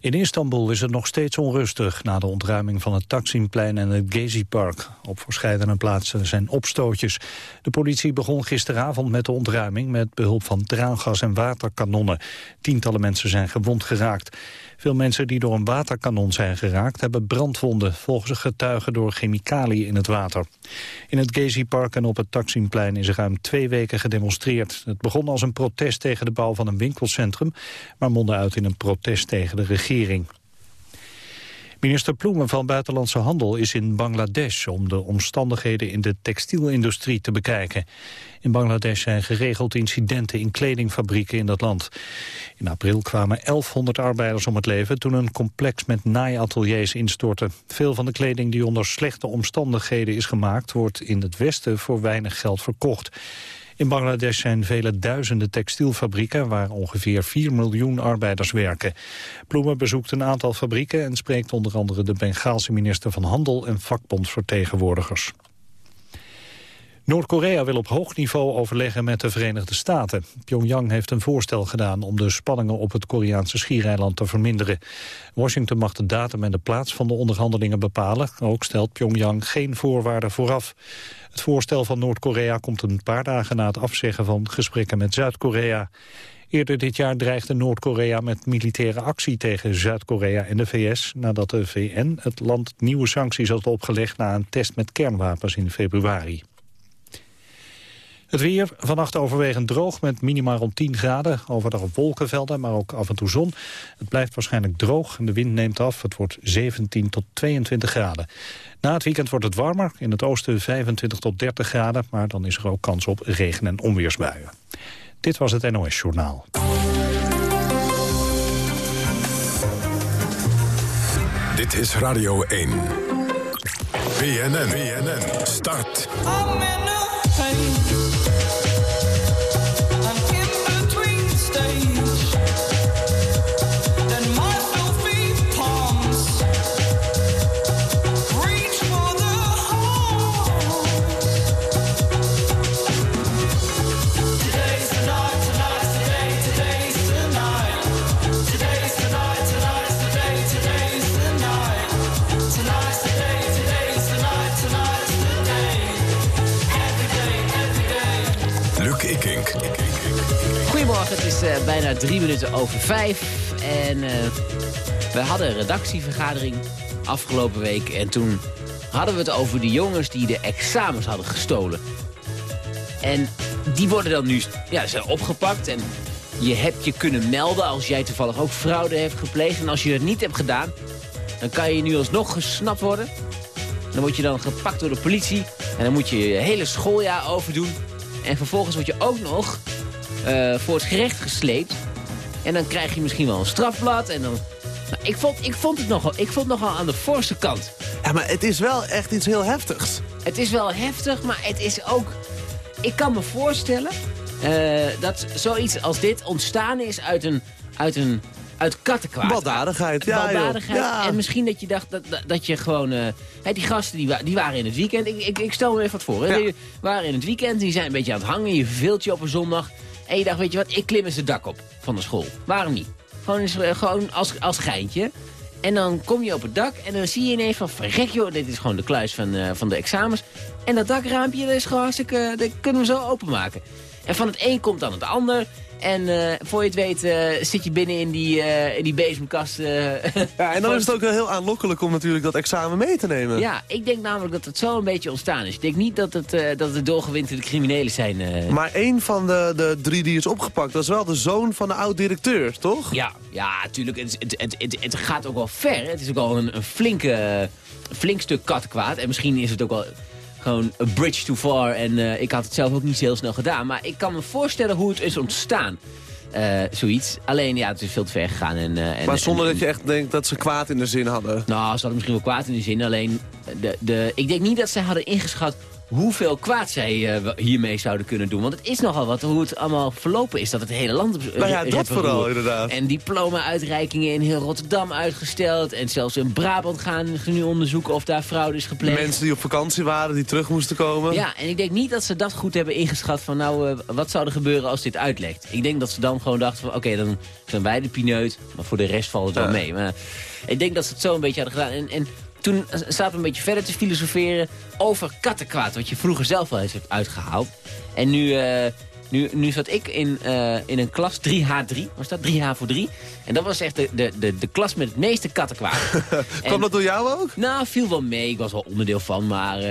In Istanbul is het nog steeds onrustig na de ontruiming van het Taksimplein en het Gezi-park. Op verschillende plaatsen zijn opstootjes. De politie begon gisteravond met de ontruiming met behulp van traangas en waterkanonnen. Tientallen mensen zijn gewond geraakt. Veel mensen die door een waterkanon zijn geraakt hebben brandwonden, volgens getuigen door chemicaliën in het water. In het Gezi-park en op het Taksimplein is ruim twee weken gedemonstreerd. Het begon als een protest tegen de bouw van een winkelcentrum, maar mondde uit in een protest tegen de regering. Minister Ploemen van Buitenlandse Handel is in Bangladesh om de omstandigheden in de textielindustrie te bekijken. In Bangladesh zijn geregeld incidenten in kledingfabrieken in dat land. In april kwamen 1100 arbeiders om het leven toen een complex met naaiateliers instortte. Veel van de kleding die onder slechte omstandigheden is gemaakt wordt in het Westen voor weinig geld verkocht. In Bangladesh zijn vele duizenden textielfabrieken waar ongeveer 4 miljoen arbeiders werken. Ploemen bezoekt een aantal fabrieken en spreekt onder andere de Bengaalse minister van Handel en vakbondsvertegenwoordigers. Noord-Korea wil op hoog niveau overleggen met de Verenigde Staten. Pyongyang heeft een voorstel gedaan om de spanningen op het Koreaanse schiereiland te verminderen. Washington mag de datum en de plaats van de onderhandelingen bepalen. Ook stelt Pyongyang geen voorwaarden vooraf. Het voorstel van Noord-Korea komt een paar dagen na het afzeggen van gesprekken met Zuid-Korea. Eerder dit jaar dreigde Noord-Korea met militaire actie tegen Zuid-Korea en de VS... nadat de VN het land nieuwe sancties had opgelegd na een test met kernwapens in februari. Het weer, vannacht overwegend droog met minimaal rond 10 graden. Overdag wolkenvelden, maar ook af en toe zon. Het blijft waarschijnlijk droog en de wind neemt af. Het wordt 17 tot 22 graden. Na het weekend wordt het warmer. In het oosten 25 tot 30 graden. Maar dan is er ook kans op regen- en onweersbuien. Dit was het NOS Journaal. Dit is Radio 1. BNN, BNN, start. Uh, bijna drie minuten over vijf. En uh, we hadden een redactievergadering afgelopen week. En toen hadden we het over de jongens die de examens hadden gestolen. En die worden dan nu ja, zijn opgepakt. En je hebt je kunnen melden als jij toevallig ook fraude hebt gepleegd. En als je het niet hebt gedaan, dan kan je nu alsnog gesnapt worden. Dan word je dan gepakt door de politie. En dan moet je je hele schooljaar overdoen. En vervolgens word je ook nog voor het gerecht gesleept. En dan krijg je misschien wel een strafblad. En dan... Nou, ik, vond, ik, vond het nogal, ik vond het nogal aan de forse kant. Ja, maar het is wel echt iets heel heftigs. Het is wel heftig, maar het is ook... Ik kan me voorstellen uh, dat zoiets als dit ontstaan is uit een, uit een uit kattenkwaad. Baldadigheid, ja. Baldadigheid. Ja. En misschien dat je dacht dat, dat, dat je gewoon... Uh, die gasten die, die waren in het weekend. Ik, ik, ik stel me even wat voor. Hè. Die waren in het weekend, die zijn een beetje aan het hangen. Je verveelt je op een zondag. En je dacht, weet je wat, ik klim eens het dak op van de school. Waarom niet? Gewoon, uh, gewoon als, als geintje. En dan kom je op het dak en dan zie je ineens van... verrek joh, dit is gewoon de kluis van, uh, van de examens. En dat dakraampje, dat is gewoon hartstikke... dat kunnen we zo openmaken. En van het een komt dan het ander. En uh, voor je het weet uh, zit je binnen in die, uh, in die bezemkast. ja, en dan is het ook wel heel aanlokkelijk om natuurlijk dat examen mee te nemen. Ja, ik denk namelijk dat het zo een beetje ontstaan is. Ik denk niet dat het, dat het doorgewinterde criminelen zijn. Maar één van de, de drie die is opgepakt, dat is wel de zoon van de oud-directeur, toch? Ja, ja, natuurlijk. Het, het, het, het, gaat ook wel ver. Het is ook wel een, een flinke, flink stuk kattenkwaad. En misschien is het ook wel gewoon a bridge too far. En uh, ik had het zelf ook niet zo heel snel gedaan. Maar ik kan me voorstellen hoe het is ontstaan. Uh, zoiets. Alleen, ja, het is veel te ver gegaan. En, uh, maar zonder en, dat je echt denkt dat ze kwaad in de zin hadden? Nou, ze hadden misschien wel kwaad in de zin. Alleen, de, de, ik denk niet dat ze hadden ingeschat hoeveel kwaad zij uh, hiermee zouden kunnen doen. Want het is nogal wat hoe het allemaal verlopen is. Dat het hele land... Uh, nou ja, dat vooral inderdaad. En diploma-uitreikingen in heel Rotterdam uitgesteld. En zelfs in Brabant gaan ze nu onderzoeken of daar fraude is gepleegd. Mensen die op vakantie waren, die terug moesten komen. Ja, en ik denk niet dat ze dat goed hebben ingeschat van nou, uh, wat zou er gebeuren als dit uitlekt. Ik denk dat ze dan gewoon dachten van oké, dan zijn wij de pineut. Maar voor de rest valt het wel mee. Maar ik denk dat ze het zo een beetje hadden gedaan. En, en toen zaten we een beetje verder te filosoferen over kattenkwaad. Wat je vroeger zelf wel eens hebt uitgehaald. En nu, uh, nu, nu zat ik in, uh, in een klas 3H3. Was dat 3H voor 3? En dat was echt de, de, de, de klas met het meeste kattenkwaad. Kwam dat door jou ook? Nou, viel wel mee. Ik was wel onderdeel van. Maar uh,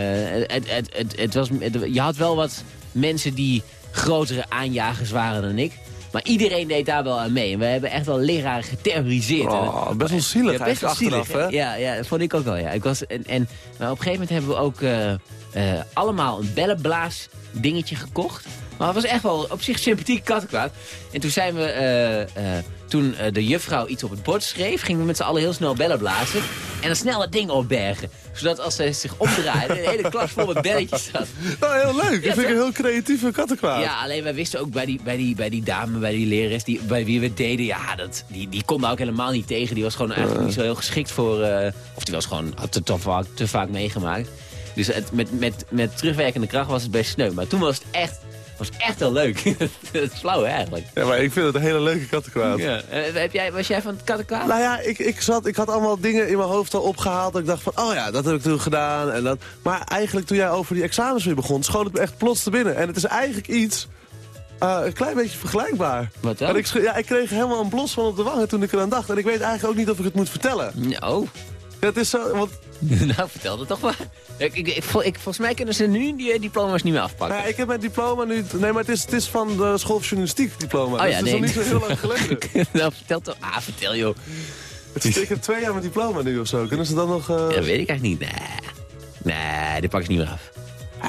het, het, het, het, was, je had wel wat mensen die grotere aanjagers waren dan ik. Maar iedereen deed daar wel aan mee. En we hebben echt wel leraren geterroriseerd. Oh, best wel zielig ja, best wel achteraf, hè? Ja, ja, dat vond ik ook wel, ja. Ik was, en, en, maar op een gegeven moment hebben we ook uh, uh, allemaal een bellenblaas dingetje gekocht. Maar het was echt wel op zich sympathiek kattenkwaad. En toen zijn we... Uh, toen de juffrouw iets op het bord schreef... gingen we met z'n allen heel snel bellen blazen. En dan snel het ding opbergen. Zodat als ze zich omdraaiden... de hele klas vol met belletjes zat. Nou, heel leuk. Ja, ik vind een heel creatieve kattenkwaad. Ja, alleen wij wisten ook bij die, bij die, bij die dame, bij die lerares... Die, bij wie we het deden... Ja, dat, die, die kon daar ook helemaal niet tegen. Die was gewoon eigenlijk niet zo heel geschikt voor... Uh, of die was gewoon had te, te, vaak, te vaak meegemaakt. Dus het, met, met, met terugwerkende kracht was het best sneu. Maar toen was het echt was echt heel leuk. dat is flauw eigenlijk. Ja, maar ik vind het een hele leuke kattenkwaad. Ja. Uh, heb jij, was jij van het kattenkwaad? Nou ja, ik, ik, zat, ik had allemaal dingen in mijn hoofd al opgehaald. Dat ik dacht van, oh ja, dat heb ik toen gedaan. En dat. Maar eigenlijk toen jij over die examens weer begon, schoot het me echt plots te binnen. En het is eigenlijk iets... Uh, een klein beetje vergelijkbaar. Wat dan? En ik, ja, ik kreeg helemaal een blos van op de wangen toen ik eraan dacht. En ik weet eigenlijk ook niet of ik het moet vertellen. Oh. Ja, het is zo, want... nou, vertel het toch maar. Ik, ik, ik, volgens mij kunnen ze nu die diploma's niet meer afpakken. Ja, ik heb mijn diploma nu... Nee, maar het is, het is van de school van journalistiek diploma. Oh ja, dus nee. Het is nog niet zo heel lang geleden. nou, vertel toch. Ah, vertel joh. Het is, ik heb twee jaar mijn diploma nu of zo. Kunnen ze dan nog... Uh... Ja, weet ik eigenlijk niet. Nee, nee dit pak ik niet meer af.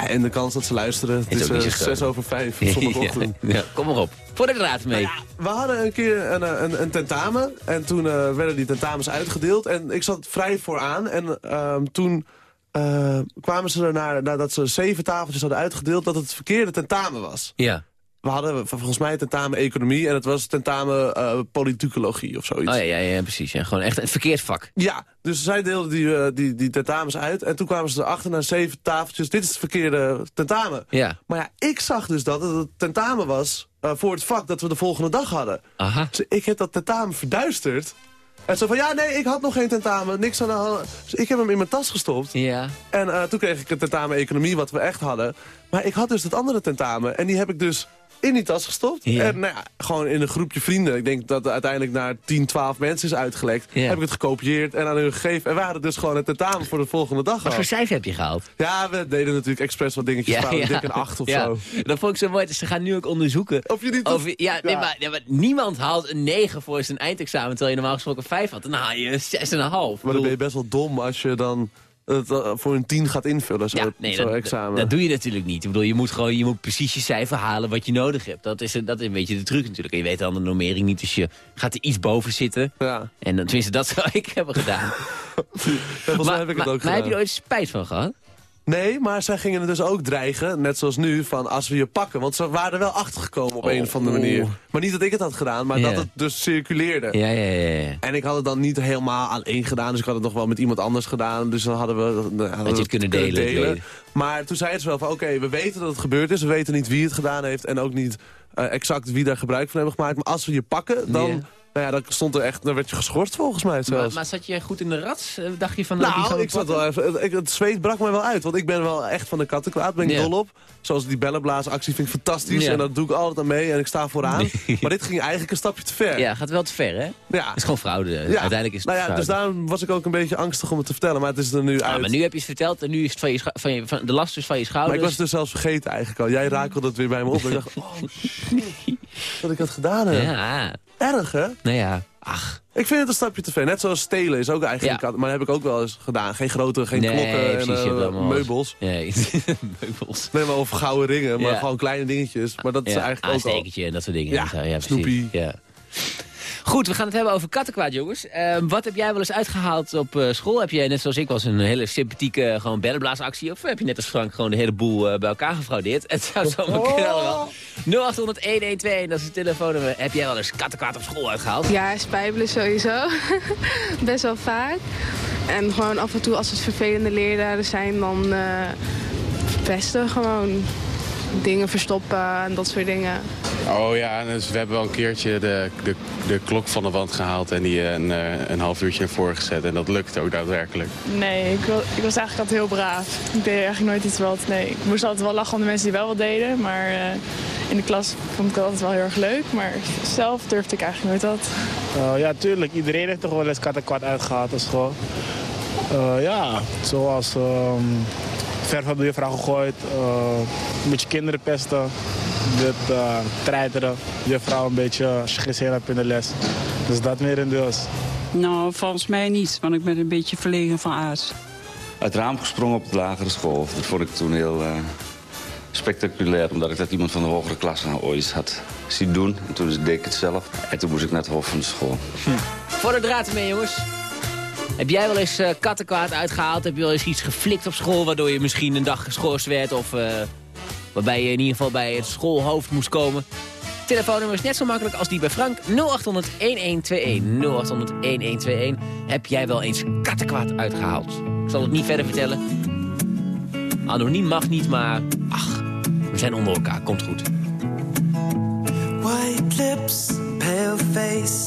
En de kans dat ze luisteren, het is, is uh, zes over vijf op zondagochtend. ja, ja, kom maar op. Voor de draad mee. Nou ja, we hadden een keer een, een, een tentamen en toen uh, werden die tentamens uitgedeeld. En ik zat vrij vooraan en uh, toen uh, kwamen ze ernaar, nadat ze zeven tafeltjes hadden uitgedeeld, dat het verkeerde tentamen was. Ja. We hadden volgens mij tentamen economie en het was tentamen uh, politicologie of zoiets. Oh ja, ja, ja precies. Ja. Gewoon echt een verkeerd vak. Ja, dus zij deelden die, uh, die, die tentamens uit en toen kwamen ze erachter naar zeven tafeltjes. Dit is het verkeerde tentamen. Ja. Maar ja, ik zag dus dat het tentamen was uh, voor het vak dat we de volgende dag hadden. Aha. Dus ik heb dat tentamen verduisterd. En zo van, ja, nee, ik had nog geen tentamen, niks aan de hand. Dus ik heb hem in mijn tas gestopt. Ja. En uh, toen kreeg ik het tentamen economie, wat we echt hadden. Maar ik had dus het andere tentamen. En die heb ik dus in die tas gestopt. Ja. En nou ja, gewoon in een groepje vrienden. Ik denk dat het uiteindelijk naar 10, 12 mensen is uitgelekt. Ja. Heb ik het gekopieerd en aan hun gegeven. En we hadden dus gewoon het tentamen voor de volgende dag Wat voor cijfer heb je gehaald? Ja, we deden natuurlijk expres wat dingetjes fout. ja. Ik denk een 8 of zo. Dat vond ik zo mooi. Dus ze gaan nu ook onderzoeken. Of je niet... Of, ja, nee, Ja. Maar, ja, maar niemand haalt een 9 voor zijn eindexamen... terwijl je normaal gesproken een 5 had. Dan haal je een 6,5. Maar dan ben je best wel dom als je dan het uh, voor een 10 gaat invullen, zo, ja, nee, zo'n dat, examen. dat doe je natuurlijk niet. Ik bedoel, je moet gewoon je moet precies je cijfer halen wat je nodig hebt. Dat is, dat is een beetje de truc natuurlijk. En je weet dan de normering niet, dus je gaat er iets boven zitten. ja. En tenminste, dat zou ik hebben gedaan. Mij heb ik het maar, ook maar heb je gedaan. er ooit spijt van gehad? Nee, maar zij gingen er dus ook dreigen, net zoals nu, van als we je pakken. Want ze waren er wel achtergekomen op Oh. een of andere manier. Maar niet dat ik het had gedaan, maar dat het dus circuleerde. Ja, ja, ja. En ik had het dan niet helemaal aan één gedaan, dus ik had het nog wel met iemand anders gedaan. Dus dan hadden we, dan hadden we het kunnen delen, het. Maar toen zei ze wel van, oké, we weten dat het gebeurd is. We weten niet wie het gedaan heeft en ook niet eh, exact wie daar gebruik van hebben gemaakt. Maar als we je pakken, dan. Nou ja, dan stond er echt, dan werd je geschorst volgens mij Maar, zelfs. maar zat je goed in de rats? Eh, Dacht je van, nou, die gaan Nou, ik zat wel even, ik- het zweet brak mij wel uit. Want ik ben wel echt van de kattenkwaad, ben ik Ja. dol op. Zoals die bellenblaasactie vind ik fantastisch. Ja. En dat doe ik altijd aan mee en ik sta vooraan. Maar dit ging eigenlijk een stapje te ver. Ja, gaat wel te ver, hè? Ja. Het is gewoon fraude. Ja. Uiteindelijk is het nou ja, fraude. Dus daarom was ik ook een beetje angstig om het te vertellen. Maar het is er nu uit. maar nu heb je het verteld en nu is het van je, van je van de last is van je Maar schouders. ik was het dus zelfs vergeten eigenlijk al. Jij rakelde het weer bij me op. En ik dacht, oh shit, dat ik dat gedaan heb. Ja, Erg, hè? nou ja. Ach, Ik vind het een stapje te ver. Net zoals stelen is ook eigenlijk... Ja. Maar dat heb ik ook wel eens gedaan. Geen grote, geen Nee, klokken precies, en je eh, meubels. nee, meubels. Nee, maar of gouden ringen. Maar Ja. gewoon kleine dingetjes. Maar dat is Ja, eigenlijk ook al... en dat soort dingen. Ja, ja precies. snoepie. Ja. Goed, we gaan het hebben over kattenkwaad, jongens. Uh, wat heb jij wel eens uitgehaald op uh, school? Heb jij net zoals ik was een hele sympathieke uh, gewoon bellenblaasactie? Of heb je net als Frank gewoon de hele boel bij elkaar gefraudeerd? Het zou oh. kunnen allemaal. 0800-1121, dat is het telefoonnummer. Heb jij wel eens kattenkwaad op school uitgehaald? Ja, spijbelen sowieso. Best wel vaak. En gewoon af en toe als het vervelende leraren zijn, dan pesten gewoon dingen verstoppen en dat soort dingen. Oh ja, dus we hebben wel een keertje de, de, de klok van de wand gehaald en die een, eh, een half uurtje ervoor gezet. En dat lukt ook daadwerkelijk. Nee, ik, wil, ik was eigenlijk altijd heel braaf. Ik deed eigenlijk nooit iets wat... Nee, ik moest altijd wel lachen om de mensen die wel wat deden. Maar uh, in de klas vond ik dat altijd wel heel erg leuk. Maar zelf durfde ik eigenlijk nooit dat. Uh, ja, tuurlijk. Iedereen heeft toch wel eens kat en kwad uitgehaald op school. ja, zoals... Um verf op de juffrouw gegooid, uh, een beetje kinderen pesten, dit, uh, treiteren, juffrouw een beetje schisseren hebt in de les. Dus dat meer in deels. Nou, volgens mij niet, want ik ben een beetje verlegen van aard. Uit het raam gesprongen op de lagere school. Dat vond ik toen heel uh, spectaculair, omdat ik dat iemand van de hogere klasse ooit had zien doen. En toen deed ik het zelf. En toen moest ik naar het hoofd van de school. Hm. Voor de draad mee, jongens. Heb jij wel eens uh, kattenkwaad uitgehaald? Heb je wel eens iets geflikt op school... waardoor je misschien een dag geschorst werd... of uh, waarbij je in ieder geval bij het schoolhoofd moest komen? Telefoonnummer is net zo makkelijk als die bij Frank. 0800-1121. 0800-1121. Heb jij wel eens kattenkwaad uitgehaald? Ik zal het niet verder vertellen. Anoniem mag niet, maar ach, we zijn onder elkaar. Komt goed. White lips, pale face,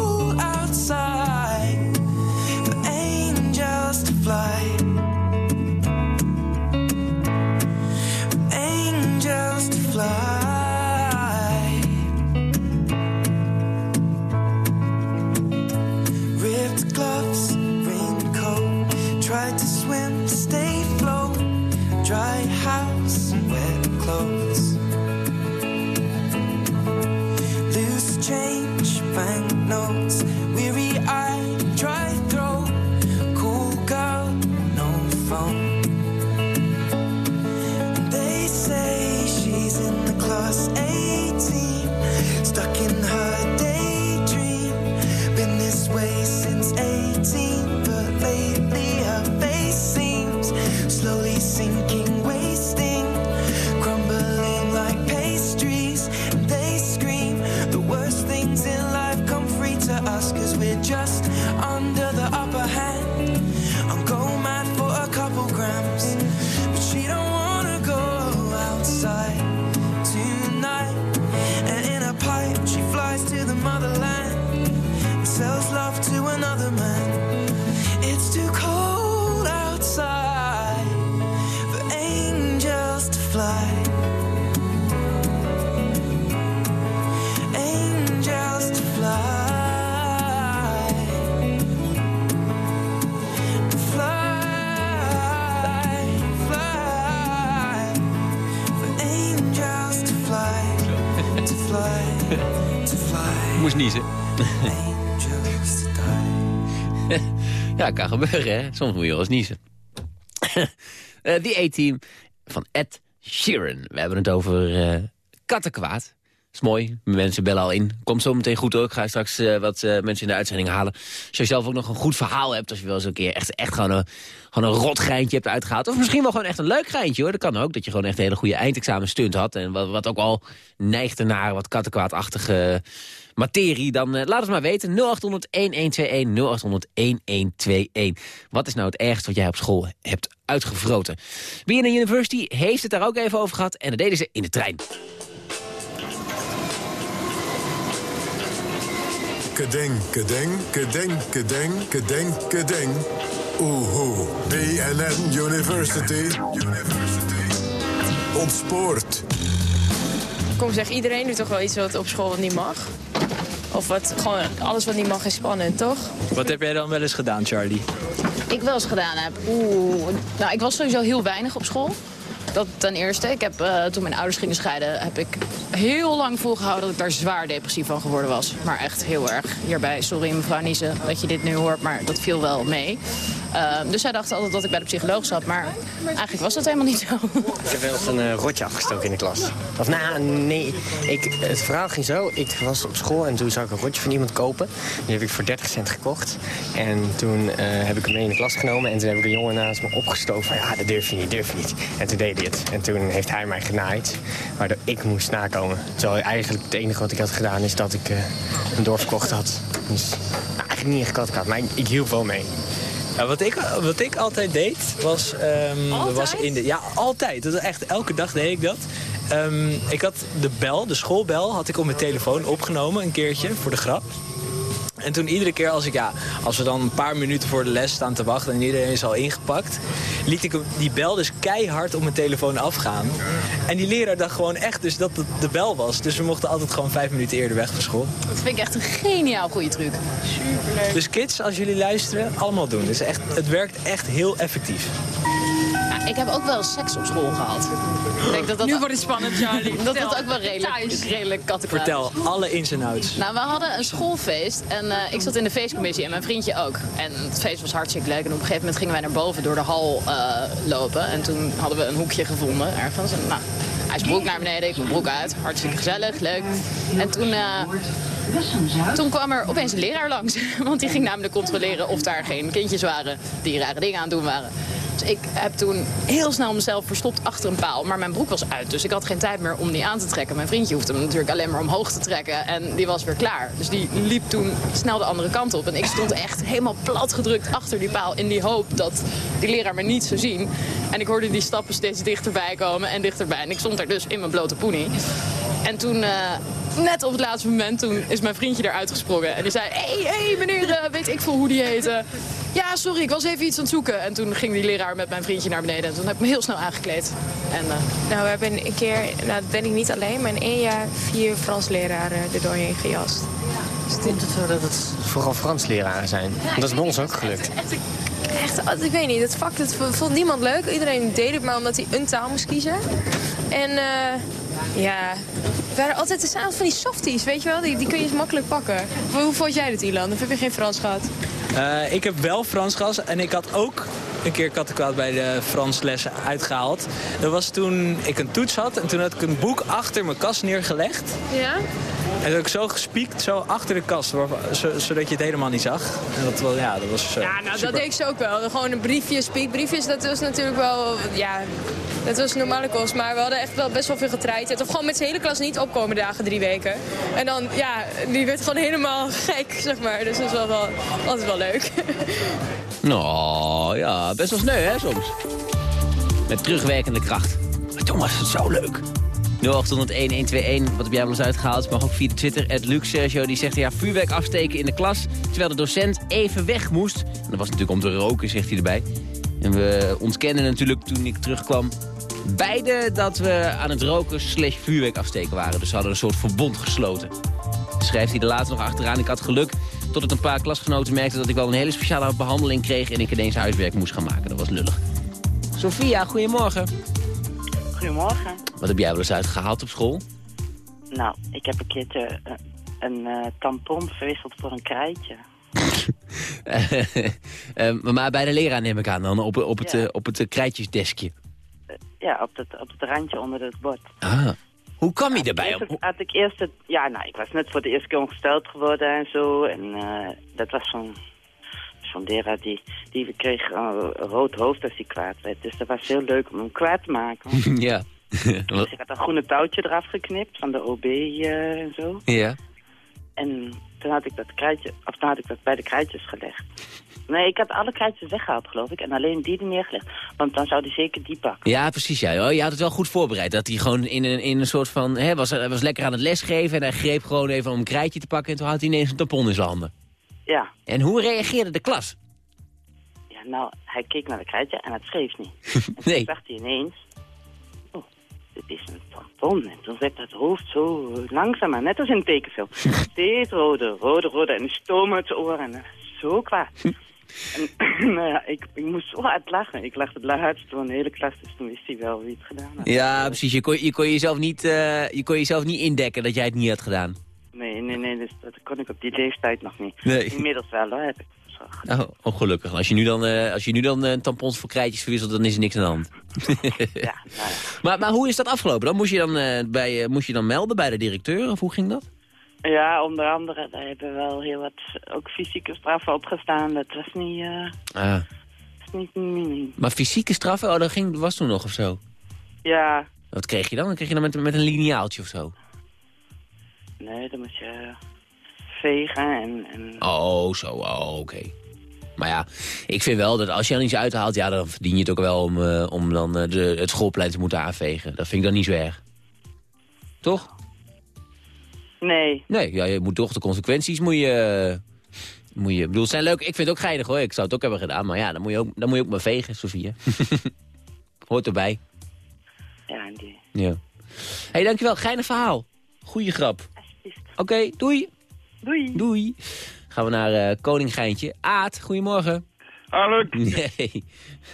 sinking wave niezen. Ja, kan gebeuren, hè? Soms moet je wel eens niezen. Eh, Die A-team van Ed Sheeran. We hebben het over eh, kattenkwaad. is mooi. Mensen bellen al in. Komt zo meteen goed ook. Ik ga straks uh, wat uh, mensen in de uitzending halen. Als je zelf ook nog een goed verhaal hebt. Als je wel eens een keer echt, echt gewoon, een, gewoon een rot geintje hebt uitgehaald. Of misschien wel gewoon echt een leuk geintje hoor. Dat kan ook. Dat je gewoon echt een hele goede eindexamen stunt had. En wat, wat ook al neigt naar wat kattenkwaadachtige materie. Dan uh, laat het maar weten. 0800-1121. 0800-1121. Wat is nou het ergste wat jij op school hebt uitgevroten? BNN University heeft het daar ook even over gehad. En dat deden ze in de trein. Kedeng, kedeng, kedeng, kedeng, kedeng, kedeng. Oehoe. BNN University. University. Ontspoort. Kom zeg, iedereen doet toch wel iets wat op school niet mag? Of wat, gewoon alles wat niet mag is spannend, toch? Wat heb jij dan wel eens gedaan, Charlie? Ik wel eens gedaan heb? Oeh, nou, ik was sowieso heel weinig op school. Dat ten eerste. Ik heb, uh, toen mijn ouders gingen scheiden, heb ik heel lang volgehouden dat ik daar zwaar depressief van geworden was. Maar echt heel erg. Hierbij, sorry mevrouw Niese dat je dit nu hoort, maar dat viel wel mee. Uh, dus zij dachten altijd dat ik bij de psycholoog zat, maar eigenlijk was dat helemaal niet zo. Ik heb wel eens een uh, rotje afgestoken in de klas. Of nou, nee, ik, het verhaal ging zo. Ik was op school en toen zou ik een rotje van iemand kopen. Die heb ik voor 30 cent gekocht. En toen uh, heb ik hem mee in de klas genomen en toen heb ik een jongen naast me opgestoken van ja, dat durf je niet, durf je niet. En toen deed hij het. En toen heeft hij mij genaaid, waardoor ik moest nakomen. Terwijl eigenlijk het enige wat ik had gedaan is dat ik een doorverkocht had. Dus nou, eigenlijk niet echt kat maar ik, ik hielp wel mee. Ja, wat, ik, wat ik altijd deed, was... Um, altijd? was in de, ja, altijd. Dat echt, elke dag deed ik dat. Um, ik had de bel, de schoolbel, had ik op mijn telefoon opgenomen een keertje voor de grap. En toen iedere keer als ik, ja, als we dan een paar minuten voor de les staan te wachten en iedereen is al ingepakt, liet ik die bel dus keihard op mijn telefoon afgaan. En die leraar dacht gewoon echt dus dat het de bel was. Dus we mochten altijd gewoon vijf minuten eerder weg van school. Dat vind ik echt een geniaal goede truc. Superleuk. Dus kids, als jullie luisteren, allemaal doen. Dus echt, het werkt echt heel effectief. Ik heb ook wel seks op school gehad. Ik denk dat dat nu wordt het spannend, Charlie. dat dat ook wel redelijk, redelijk kattenkwaad Vertel, alle ins en outs. Nou, we hadden een schoolfeest en uh, ik zat in de feestcommissie en mijn vriendje ook. En het feest was hartstikke leuk en op een gegeven moment gingen wij naar boven door de hal uh, lopen. En toen hadden we een hoekje gevonden ergens. En, nou, hij is broek naar beneden, ik mijn broek uit. Hartstikke gezellig, leuk. En toen... Uh, toen kwam er opeens een leraar langs. Want die ging namelijk controleren of daar geen kindjes waren die rare dingen aan het doen waren. Dus ik heb toen heel snel mezelf verstopt achter een paal. Maar mijn broek was uit, dus ik had geen tijd meer om die aan te trekken. Mijn vriendje hoefde hem natuurlijk alleen maar omhoog te trekken. En die was weer klaar. Dus die liep toen snel de andere kant op. En ik stond echt helemaal plat gedrukt achter die paal. In die hoop dat die leraar me niet zou zien. En ik hoorde die stappen steeds dichterbij komen en dichterbij. En ik stond er dus in mijn blote poenie. En toen... Uh, net op het laatste moment, toen is mijn vriendje eruit gesprongen. En die zei, hé, hey, hey, meneer, uh, weet ik veel hoe die heette. Ja, sorry, ik was even iets aan het zoeken. En toen ging die leraar met mijn vriendje naar beneden. En toen heb ik me heel snel aangekleed. En, uh... Nou, we hebben een keer, nou dat ben ik niet alleen, maar in één jaar vier Frans leraren er doorheen gejast. Dus Komt het zo dat het vooral Frans leraren zijn? Ja, dat is bij ons ook gelukt. Echt, echt, ik weet niet, het vak dat vond niemand leuk. Iedereen deed het maar omdat hij een taal moest kiezen. En uh, ja, het waren altijd dezelfde van die softies, weet je wel? Die, die kun je makkelijk pakken. Hoe vond jij het, Ilan? Of heb je geen Frans gehad? Uh, ik heb wel Frans gehad en ik had ook een keer kattenkwaad bij de Franslessen uitgehaald. Dat was toen ik een toets had en toen had ik een boek achter mijn kast neergelegd. Ja? En ik zo gespiekt, zo achter de kast, zodat je het helemaal niet zag. En dat, wel, ja, dat was uh, Ja, nou super. dat deed ik zo ook wel. Gewoon een briefje, spiekbriefjes, dat was natuurlijk wel, ja, dat was normale kost. Maar we hadden echt wel best wel veel getreid. Of gewoon met zijn hele klas niet opkomen dagen, drie weken. En dan, ja, die werd gewoon helemaal gek, zeg maar. Dus dat is wel, wel altijd wel leuk. Nou, ja, best wel sneu, hè, soms. Met terugwerkende kracht. Maar toen was het zo leuk. 0800-1121, wat heb jij wel eens uitgehaald? Mag ook via Twitter, het Luc Sergio, die zegt... ja, vuurwerk afsteken in de klas, terwijl de docent even weg moest. En dat was natuurlijk om te roken, zegt hij erbij. En we ontkennen natuurlijk toen ik terugkwam... beide dat we aan het roken slash vuurwerk afsteken waren. Dus ze hadden een soort verbond gesloten. Schrijft hij er later nog achteraan, ik had geluk... Tot een paar klasgenoten merkten dat ik wel een hele speciale behandeling kreeg... en ik ineens huiswerk moest gaan maken. Dat was lullig. Sophia, goedemorgen. Goedemorgen. Wat heb jij wel eens uitgehaald op school? Nou, ik heb een keertje uh, een uh, tampon verwisseld voor een krijtje. uh, maar bij de leraar neem ik aan dan, op, op het, ja. op het krijtjesdeskje. ja, op het, op het randje onder het bord. Ah. Hoe kwam je erbij? Eerst had ik eerst het, ja, nou, ik was net voor de eerste keer ongesteld geworden en zo. En eh, dat was zo'n zo'n leraar die, die kreeg eh, een rood hoofd als hij kwaad werd. Dus dat was heel leuk om hem kwaad te maken. ja. dus ik had een groene touwtje eraf geknipt van de OB eh, en zo. ja. En toen had ik dat krijtje, of toen had ik dat bij de krijtjes gelegd. Nee, ik had alle krijtjes weggehaald, geloof ik. En alleen die er neergelegd. Want dan zou hij zeker die pakken. Ja, precies. Ja. Oh, je had het wel goed voorbereid. Dat hij gewoon in een, in een soort van... Hè, was, hij was lekker aan het lesgeven en hij greep gewoon even om een krijtje te pakken... en toen had hij ineens een tampon in zijn handen. Ja. En hoe reageerde de klas? Ja, nou, hij keek naar de krijtje en het schreef niet. En Nee. toen zag hij ineens... Dit is een tampon. En toen werd het hoofd zo langzamer, net als in een tekenfilm. Steeds rode, rode, rode. En stoom uit zijn oren. En eh, zo kwaad. En nou ja, ik, ik moest zo hard lachen. Ik lachte het laatst door een hele klas, dus toen wist hij wel wie het gedaan had. Ja, precies. Je kon, je kon, jezelf, niet, eh, je kon jezelf niet indekken dat jij het niet had gedaan. Nee, nee, nee, dus dat kon ik op die leeftijd nog niet. Nee. Inmiddels wel, hoor, heb ik. Oh, oh, gelukkig. Als je nu dan, eh, als je nu dan eh, tampons voor krijtjes verwisselt, dan is er niks aan de hand. ja, maar, maar hoe is dat afgelopen dan? Moest je dan, eh, bij, moest je dan melden bij de directeur, of hoe ging dat? Ja, onder andere, daar hebben wel heel wat ook fysieke straffen opgestaan. Dat was niet, Ah. was niet, niet, niet- Maar fysieke straffen, oh, dat ging, was toen nog of zo? Ja, Wat kreeg je dan? Dan kreeg je dan met, met een lineaaltje of zo? nee, dan moet je vegen en... en Oh, zo, oh, oké. Maar ja, ik vind wel dat als je dan iets uithaalt, ja, dan verdien je het ook wel om, eh, om dan eh, de, het schoolplein te moeten aanvegen. Dat vind ik dan niet zo erg. Toch? Nee. Nee, ja, je moet toch de consequenties moet je... eh, Moet je, ik bedoel, het zijn leuk. Ik vind het ook geinig hoor. Ik zou het ook hebben gedaan. Maar ja, dan moet je ook, dan moet je ook maar vegen, Sofie. Hoort erbij. Ja, die... Ja. hey, dankjewel. Geinig verhaal. Goeie grap. Oké, doei. Doei. Doei. Gaan we naar eh Koning Geintje. Aad, goedemorgen. Hallo. Nee.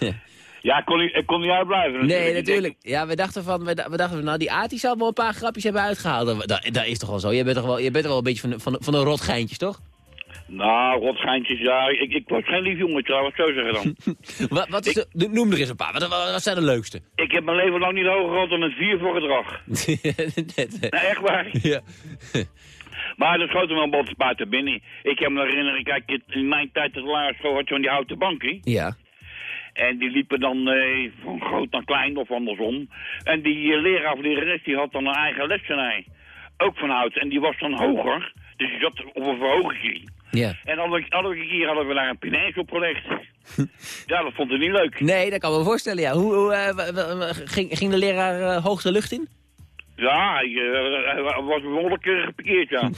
Ja, ik kon niet, ik kon niet uitblijven. Nee, natuurlijk. Ja, we dachten van, we, da- we dachten van, nou, die Aad die zal wel een paar grapjes hebben uitgehaald. Dat, dat is toch wel zo. Je bent toch wel, je bent toch wel een beetje van, van, de- van de rotgeintjes, toch? Nou, rotschijntjes, ja. Ik, ik was geen lief jongetje, laat ik zo zeggen dan. wat, wat is de, de- noem er eens een paar. Wat, wat, wat zijn de leukste? ik heb mijn leven lang niet hoger gehad dan een vier voor gedrag. Nee, echt waar. Ja. Maar dat wel een bot buiten binnen. Ik heb me herinneren, kijk, in mijn tijd de lagere school had van die houten bankie. Ja. En die liepen dan eh, van groot naar klein of andersom. En die eh, leraar of lerares die had dan een eigen lessenij. Ook van hout. En die was dan hoger. Dus die zat op een verhoging. Ja. En alle keer hadden we daar een pinees op gelegd. ja, dat vond ik niet leuk. Nee, dat kan me voorstellen, ja. Hoe, hoe, eh, ging, ging de leraar eh, hoog de lucht in? Ja, hij eh, hij was behoorlijk eh, geparkeerd, ja.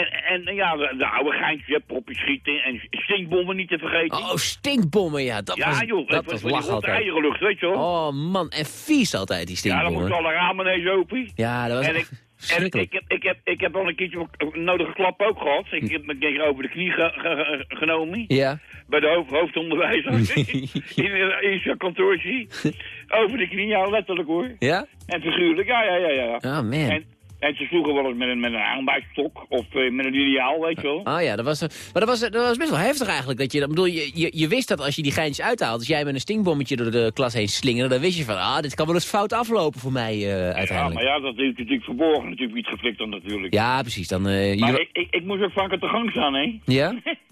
en, en ja, de, de oude geintjes, hè, popjes schieten en stinkbommen niet te vergeten. Oh, stinkbommen, ja. Dat ja, was, joh, dat was lach altijd. eierenlucht, weet je wel. Oh man, en vies altijd, die ja, dan stinkbommen. moesten alle ramen ineens open. Ja, dat was en ik, en ik, heb, ik, heb, ik heb al een keertje een nodige klap ook gehad. Ik heb me een keer over de knie ge- ge- ge- genomen. Ja. Bij de hoofd, hoofdonderwijzer. in, in, in zijn kantoortje. over de knie, ja, letterlijk hoor. Ja? En figuurlijk, ja, ja, ja. ja. Oh man. En, en ze sloegen wel eens met een, met een aanbijstok of eh, met een lineaal, weet je wel. Oh ja, dat was, eh, maar dat was, dat was best wel heftig eigenlijk. Dat je, dat bedoel, je, je, je wist dat als je die geintjes uithaalt, als jij met een stinkbommetje door de klas heen slingerde, dan wist je van, ah, dit kan wel eens fout aflopen voor mij eh, Ja, uiteindelijk. maar ja, dat is natuurlijk verborgen, natuurlijk iets geflikt dan natuurlijk. Ja, precies. Dan, eh, je- Maar ik, ik, ik moest ook vaak aan de gang staan, hè. Ja?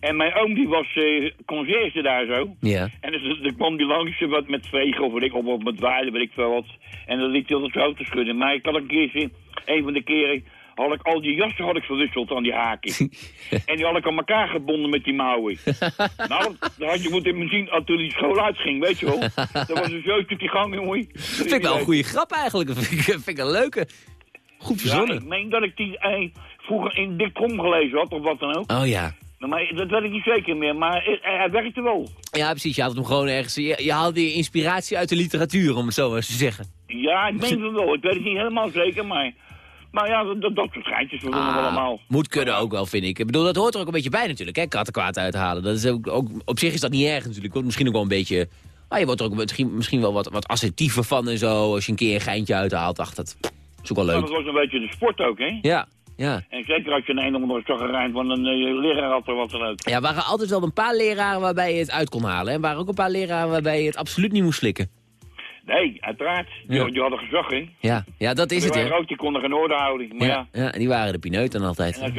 En mijn oom die was eh conciërge daar zo. Ja. En dus, dan kwam die langs eh, wat met vegen of ik, of, of met waaien, weet ik veel wat. En dan liet hij altijd zo te schudden. Maar ik had een keertje, een van de keren, had ik al die jassen had ik verwisseld aan die haken. en die had ik aan elkaar gebonden met die mouwen. nou, dat, dat had je moeten zien als toen die school uitging, weet je wel. Dat was een zo stukje gang, jongen. Dat vind ik wel een goede grap eigenlijk. Dat vind ik, vind ik een leuke. Goed Ja, verzonnen. ik meen dat ik die eh, vroeger in Dick Trom gelezen had, of wat dan ook. Oh ja. Nou, maar dat weet ik niet zeker meer, maar hij, werkte wel. Ja, precies. Je had hem gewoon ergens... Je, je haalde die inspiratie uit de literatuur, om het zo maar eens te zeggen. Ja, ik meen het wel. Ik weet het niet helemaal zeker, maar... Maar ja, dat, dat soort geintjes we doen Ah, allemaal. Moet kunnen ook wel, vind ik. Ik bedoel, dat hoort er ook een beetje bij natuurlijk, hè. Kattenkwaad uithalen. Dat is ook, ook, op zich is dat niet erg natuurlijk. Wordt misschien ook wel een beetje... Ah, je wordt er ook misschien, misschien wel wat, wat assertiever van en zo. Als je een keer een geintje uithaalt, ach, dat is ook wel Maar leuk. dat was een beetje de sport ook, hè? Ja, ja. En zeker als je een een of andere van een eh, leraar had of wat dan ook. Ja, er waren altijd wel een paar leraren waarbij je het uit kon halen. En er waren ook een paar leraren waarbij je het absoluut niet moest slikken. Nee, uiteraard. Die, Ja. die hadden gezag, hè. Ja, ja dat is die het, hè. ook, die konden geen orde houden. Maar ja. Ja, ja, en die waren de pineut dan altijd. En als je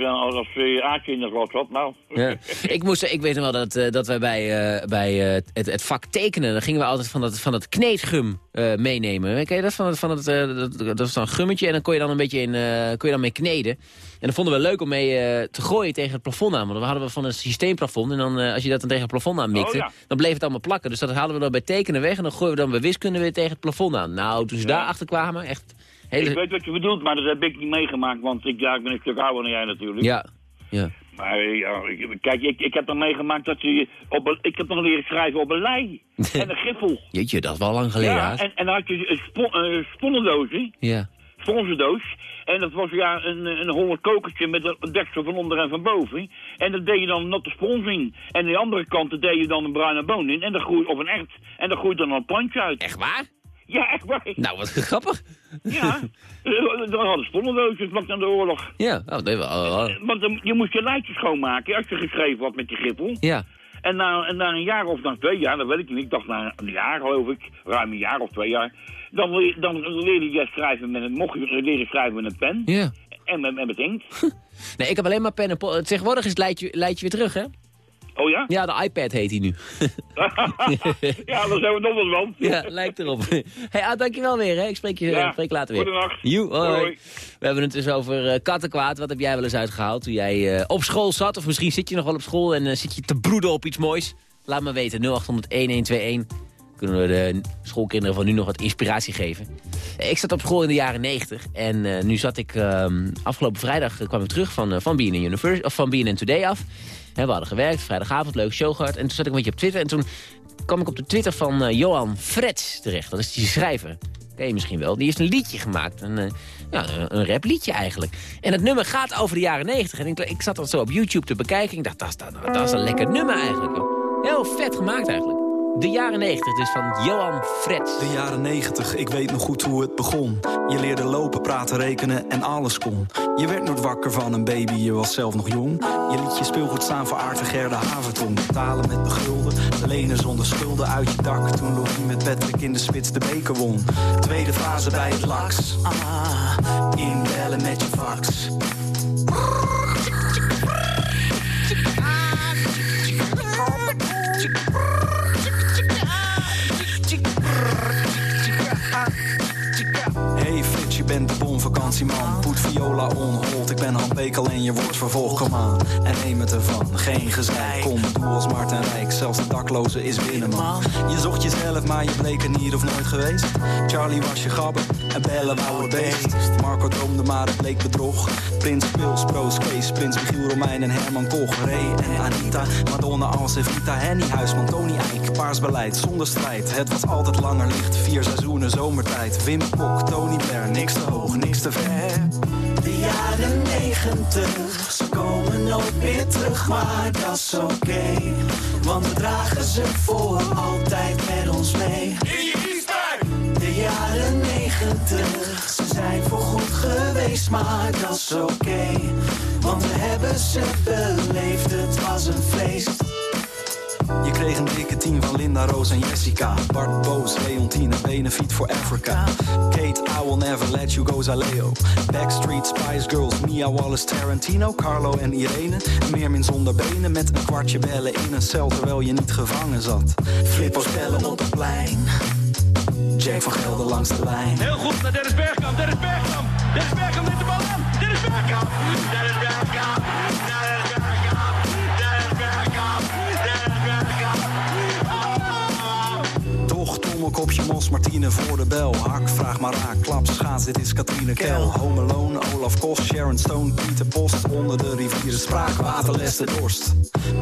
dan als, als uh, aardje in de glas had, nou... Ja. ik, moest, ik weet nog wel dat, eh, dat wij bij, eh, bij eh, het, het vak tekenen... dan gingen we altijd van dat, van dat kneedgum eh, meenemen. Ken je dat? Van het, van het, eh, dat, dat is dan een gummetje en dan kon je dan een beetje in, eh, kon je dan mee kneden. En dat vonden we leuk om mee te gooien tegen het plafond aan. Want we hadden we van een systeemplafond. En dan, als je dat dan tegen het plafond aan mikte, Oh, ja. dan bleef het allemaal plakken. Dus dat halen we dan bij tekenen weg. En dan gooien we dan bij wiskunde weer tegen het plafond aan. Nou, toen ze Ja. daarachter kwamen, echt... Hele... Ik weet wat je bedoelt, maar dat heb ik niet meegemaakt, want ik, ja, ik ben een stuk ouder dan jij natuurlijk. Ja, ja. Maar eh, ja, kijk, ik, ik heb dan meegemaakt dat ze op ik heb nog leren schrijven op een lei en een griffel. Jeetje, dat is wel lang geleden, ja, en, en dan had je een spo, een sponnendoos? Ja. sponsordoos. En dat was ja een, een honderd kokertje met een deksel van onder en van boven. En dat deed je dan natte spons in. En aan de andere kant dat deed je dan een bruine boon in. En dan groeit, of een echt. En dan groeit dan een plantje uit. Echt waar? Ja, echt waar. Nou, wat grappig. Ja, Eh, dan hadden sponnendoosjes vlak na de oorlog. Ja, oh, nee, wel, oh, oh. Want dan- je moest je lijntje schoonmaken als je geschreven had met je griffel. Ja. En na, en na een jaar of na twee jaar, dat weet ik niet, ik dacht na een jaar geloof ik, ruim een jaar of twee jaar, dan, dan leerde je schrijven met een, mocht je leren schrijven met een pen Ja. en met, en met inkt. Nee, ik heb alleen maar pen en. Tegenwoordig is het lijntje, lijntje weer terug, hè? Oh ja? Ja, de iPad heet hij nu. ja, dan zijn we nog wel want. Ja, lijkt erop. hey, ah, dankjewel weer, hè? Ik spreek je Ja, spreek later weer. goedenacht. Joe, hoi. Hoi. We hebben het dus over eh, kattenkwaad. Wat heb jij wel eens uitgehaald toen jij eh, op school zat? Of misschien zit je nog wel op school en eh, zit je te broeden op iets moois? Laat me weten, 0800-1121. Kunnen we de schoolkinderen van nu nog wat inspiratie geven. Ik zat op school in de jaren 90 en nu zat ik... ehm, afgelopen vrijdag kwam ik terug van, van BNN University, of van BNN Today af. We hadden gewerkt, vrijdagavond, leuke show. En toen zat ik een beetje op Twitter en toen kwam ik op de Twitter van eh, Johan Frets terecht. Dat is die schrijver. Ken je misschien wel. Die heeft een liedje gemaakt. Een, eh, ja, een, een rapliedje eigenlijk. En het nummer gaat over de jaren 90. En ik, ik zat dat zo op YouTube te bekijken. Ik dacht, dat is, dat, is een lekker nummer eigenlijk. Heel vet gemaakt eigenlijk. De jaren 90 dus van Johan Frets. De jaren 90, ik weet nog goed hoe het begon. Je leerde lopen, praten, rekenen en alles kon. Je werd nooit wakker van een baby, je was zelf nog jong. Je liet je speelgoed staan voor Aard en Gerda Havertong. Betalen met begulden, lenen zonder schulden uit je dak. Toen Louis met Patrick in de spits de beker won. Tweede fase bij het laks. Ah, inbellen met je fax. Bonvakantieman. Poet viola on hold, ik ben Han Pekel en je wordt vervolgd. Kom aan, en neem het ervan, geen gezeik. Kom, doe als Martin Rijk, zelfs de dakloze is binnen, man. Je zocht jezelf, maar je bleek er niet of nooit geweest. Charlie was je gabber en bellen wou het beest. Marco droomde, maar het bleek bedrog. Prins Pils, Proos, Kees, Prins Michiel Romein en Herman Koch. Ray en Anita, Madonna als Evita, Henny Huisman, Tony Eijk. Paars beleid, zonder strijd. Het was altijd langer licht, vier seizoenen zomertijd. Wim Kok, Tony Blair, niks te hoog, niks te De jaren negentig, ze komen nooit meer terug, maar dat is oké. Want we dragen ze voor altijd met ons mee. De jaren negentig, ze zijn voorgoed geweest, maar dat is oké. Want we hebben ze beleefd, het was een feest. Je kreeg een dikke team van Linda, Roos en Jessica. Bart Boos, Leontine, Benefit for Africa. Kate, I will never let you go, Zaleo. Backstreet, Spice Girls, Mia Wallace, Tarantino. Carlo en Irene. Meermin zonder benen met een kwartje bellen in een cel terwijl je niet gevangen zat. Flippers bellen op het plein. Jack van Gelder langs de lijn. Heel goed naar Dennis Bergkamp, Dennis Bergkamp. Dennis Bergkamp neemt de bal aan. Dennis Bergkamp. Martine voor de bel. Hak, vraag maar raak, klap, schaats, dit is Katrine Kel. Home Alone, Olaf Kos, Sharon Stone, Pieter Post. Onder de rivieren spraak, waterles de dorst.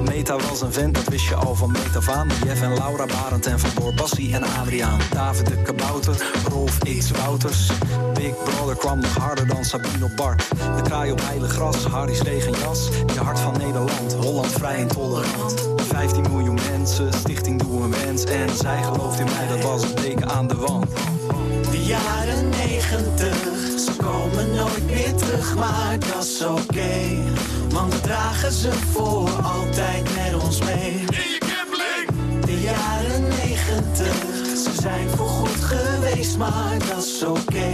Meta was een vent, dat wist je al van meet af aan. Jeff en Laura, Barend en Van Door, Bassie en Adriaan. David de Kabouter, Rolf X Wouters. Big Brother kwam nog harder dan Sabine op Bart. De kraai op heilig gras, Harry's regenjas. Je hart van Nederland, Holland vrij en tolerant. 15 miljoen mensen, stichting Doe een Wens. En zij gelooft in mij, dat was een teken aan de wand. De jaren negentig, ze komen nooit meer terug, maar dat is oké. Want we dragen ze voor altijd met ons mee. De jaren negentig, Ze zijn voorgoed geweest, maar dat is oké.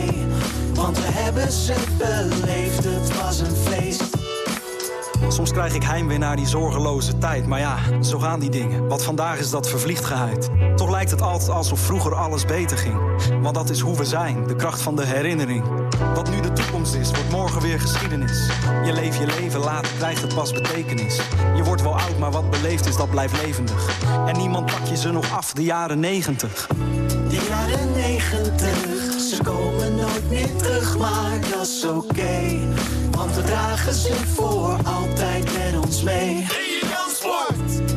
Want we hebben ze beleefd, het was een feest. Soms krijg ik heimwee naar die zorgeloze tijd. Maar ja, zo gaan die dingen. Wat vandaag is, dat vervliegt geheid. Toch lijkt het altijd alsof vroeger alles beter ging. Want dat is hoe we zijn, de kracht van de herinnering. Wat nu de toekomst is, wordt morgen weer geschiedenis. Je leeft je leven, later krijgt het pas betekenis. Je wordt wel oud, maar wat beleefd is, dat blijft levendig. En niemand pak je ze nog af, de jaren negentig. De jaren negentig, ze komen nooit meer terug, maar dat is oké. Want we dragen ze voor altijd met ons mee.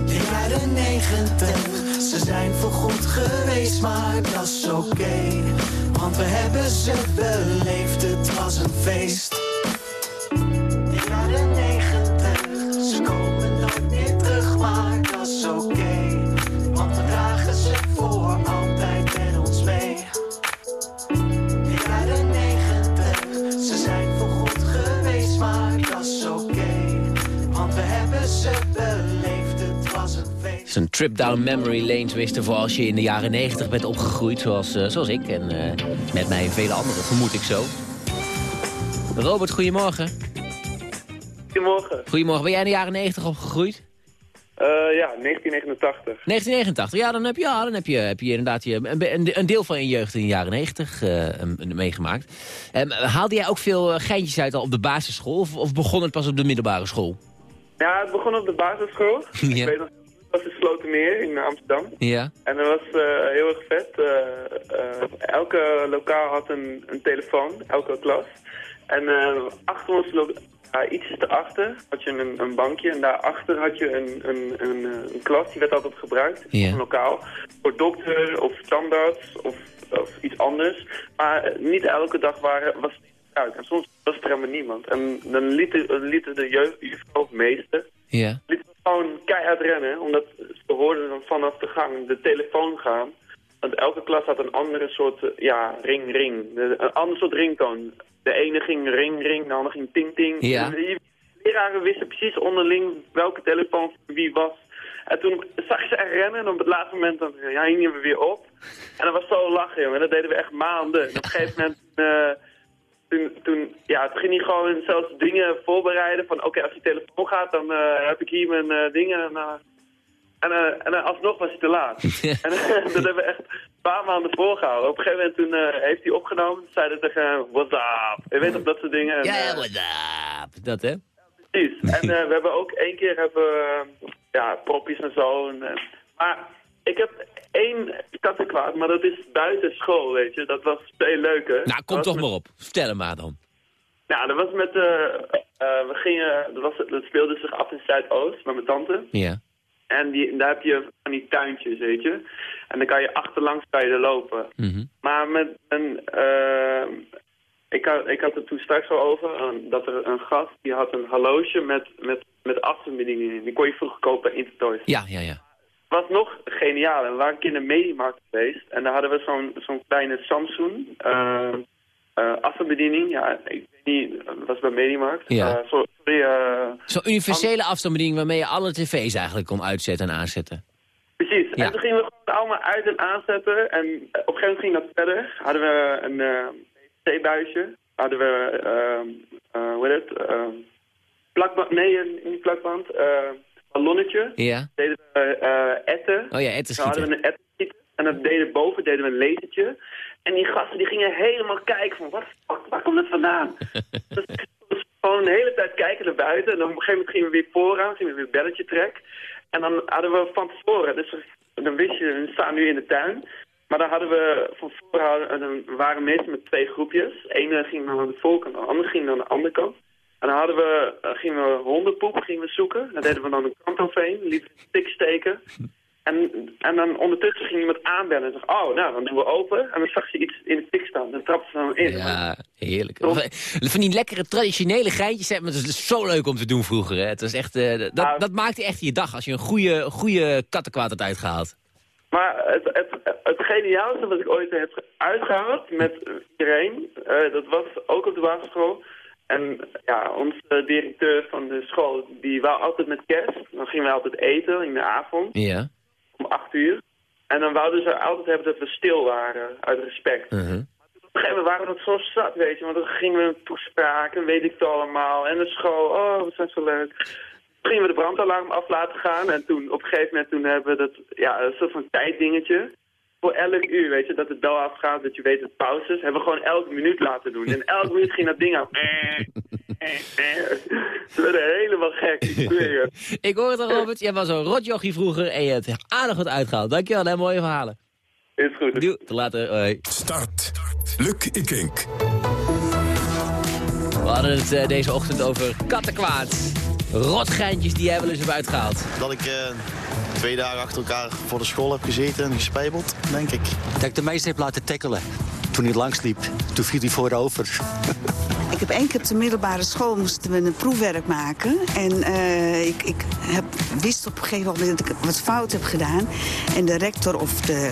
De jaren negentig, ze zijn voorgoed geweest, maar dat is oké. Want we hebben ze beleefd, het was een feest. Trip down memory lane, tenminste voor als je in de jaren 90 bent opgegroeid, zoals, eh, zoals ik. En eh, met mij en vele anderen, vermoed ik zo. Robert, goedemorgen. Goedemorgen. Goedemorgen, ben jij in de jaren 90 opgegroeid? Eh, ja, 1989. 1989, ja, dan heb je, ja, dan heb je, heb je inderdaad je, een, deel van je jeugd in de jaren 90 eh, um, meegemaakt. Em, haalde jij ook veel geintjes uit al op de basisschool of, of begon het pas op de middelbare school? Ja, het begon op de basisschool. Ja. Ik weet nog, het was in Slotermeer in Amsterdam. Ja. En dat was eh, heel erg vet. Eh, eh, elke lokaal had een, een telefoon, elke klas. En achter ons, ja, iets erachter, had je een, een bankje. En daarachter had je een, een, een, een klas, die werd altijd gebruikt, Ja. een lokaal. Voor dokter of standaards of, of iets anders. Maar niet elke dag waren, was het gebruikt. En soms was er helemaal niemand. En dan lieten, lieten de jeugd, of meester lieten we gewoon keihard rennen, omdat ze hoorden dan vanaf de gang de telefoon gaan. Want elke klas had een andere soort, eh, ja, ring, ring. Een ander soort ringtoon. De ene ging ring, ring, de andere ging ting, ting. Ja. De leraren wisten precies onderling welke telefoon wie was. En toen zag je ze echt rennen en op het laatste moment dan, ja, hingen we weer op. En dat was zo lachen, jongen. Dat deden we echt maanden. En op een gegeven moment... eh, toen, toen, ja, toen ging hij gewoon zelfs dingen voorbereiden van oké, als die telefoon gaat, dan eh, heb ik hier mijn eh, dingen. En, eh, en, en alsnog was hij te laat. en dat hebben we echt een paar maanden voorgehouden. Op een gegeven moment toen, heeft hij opgenomen, zei hij tegen hem, what's up? Je weet toch dat soort dingen. En, Ja, eh, ja, what up? Dat, hè? Precies. En we hebben ook één keer hebben, ja, propjes en zo. En, maar ik heb één kattenkwaad, maar dat is buiten school, weet je. Dat was veel leuker. Nou, kom toch met- maar op. Vertel hem maar dan. nou, dat was met, eh, eh, we gingen, dat, was, dat speelde zich af in Zuidoost met mijn tante. Ja. En die, daar heb je van die tuintjes, weet je. En dan kan je achterlangs kan je er lopen. Mhm. Maar met een, eh, ik, had, ik had het toen straks al over, dat er een gast, die had een horloge met, met, met afstandsbediening in. Die kon je vroeger kopen bij Intertoys. Ja, ja, ja. Was nog geniaal. We waren een keer in de Mediamarkt geweest. En daar hadden we zo'n zo'n kleine Samsung eh eh, afstandsbediening. Ja, ik weet niet, dat was bij Mediamarkt. Ja. Eh, eh, Zo'n universele afstandsbediening waarmee je alle tv's eigenlijk kon uitzetten en aanzetten. Precies. Ja. En toen gingen we gewoon allemaal uit en aanzetten. En op een gegeven moment ging dat verder. Hadden we een uh, C-buisje. Hadden we, uh, uh, hoe heet het? Uh, plakband, nee, eh, niet plakband. Uh, ballonnetje. Ja. Deden we uh, etten. Oh ja, etten Dan hadden we een etten En dat deden boven deden we een lasertje. En die gasten die gingen helemaal kijken van, wat fuck, waar komt het vandaan? dus gewoon de hele tijd kijken naar buiten. En dan op een gegeven moment gingen we weer vooraan, gingen we weer belletje trek. En dan hadden we van tevoren, dus dan wist je, we staan nu in de tuin. Maar dan hadden we van tevoren, en dan waren meestal met twee groepjes. De ene ging naar de voorkant, de andere ging naar de andere kant. En dan hadden we, uh, gingen we hondenpoep gingen we zoeken. Dan deden we dan een kant overheen, lieten een stik steken. En, en dan ondertussen ging iemand aanbellen en zei, oh, nou, dan doen we open. En dan zag je iets in de fik staan. Dan trapte ze dan in. Ja, heerlijk. Van die lekkere traditionele geintjes, hè, maar het is zo leuk om te doen vroeger. Hè. Het was echt, uh, dat, nou, dat maakte echt je dag als je een goede, goede kattenkwaad had uitgehaald. Maar het, het, het geniaalste wat ik ooit heb uitgehaald met iedereen, uh, dat was ook op de basisschool. En ja, onze directeur van de school, die wou altijd met kerst. Dan gingen we altijd eten in de avond. Ja. Om acht uur. En dan wouden ze altijd hebben dat we stil waren, uit respect. Op een gegeven moment waren we dat zo zat, weet je. Want dan gingen we een toespraak en weet ik het allemaal. En de school, oh, wat zijn zo leuk. Toen gingen we de brandalarm af laten gaan. En toen, op een gegeven moment, toen hebben we dat, ja, een soort van tijddingetje. Voor elk uur, weet je, dat de bel afgaat, dat je weet het pauzes. Hebben we gewoon elke minuut laten doen. En elke minuut ging dat ding af. Eh, eh, eh. Ze werden helemaal gek, ik zweer je. Ik hoor het al, Robert. Jij was een rotjochie vroeger en je hebt aardig wat uitgehaald. Dankjewel, hè, mooie verhalen. Is goed. Doe, tot later. Hoi. Start. Luc Ikink. We hadden het deze ochtend over kattenkwaad. Rotgeintjes die jij wel eens hebt uitgehaald. Dat ik eh, twee dagen achter elkaar voor de school heb gezeten en gespijbeld, denk ik. Dat ik de meeste heb laten tackelen. Toen hij langsliep, toen viel hij voorover. Ik heb één keer op de middelbare school moesten we een proefwerk maken. En eh, ik, ik heb, wist op een gegeven moment dat ik wat fout heb gedaan. En de rector of de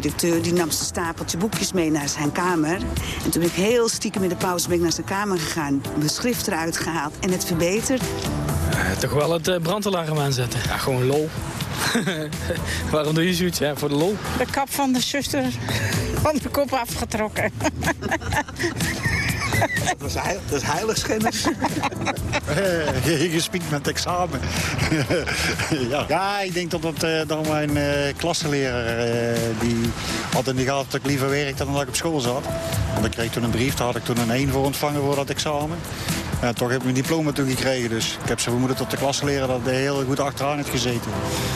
directeur die nam zijn stapeltje boekjes mee naar zijn kamer. En toen ben ik heel stiekem in de pauze ben ik naar zijn kamer gegaan. Mijn schrift eruit gehaald en het verbeterd. Eh, toch wel het uh, brandalarm aanzetten. Ja, gewoon lol. Waarom doe je zoiets? Ja, voor de lol. De kap van de zuster van de kop afgetrokken. Dat dat is heiligschennis. Je gespiekt met examen. ja. ja, ik denk dat dat dan mijn uh, die had in de gaten dat ik liever werkte dan dat ik op school zat. Want ik kreeg toen een brief, daar had ik toen een 1 voor ontvangen voor dat examen. En toch heb ik mijn diploma toegekregen. Dus ik heb zo vermoeden dat de klassenleraar dat heel goed achteraan heeft gezeten.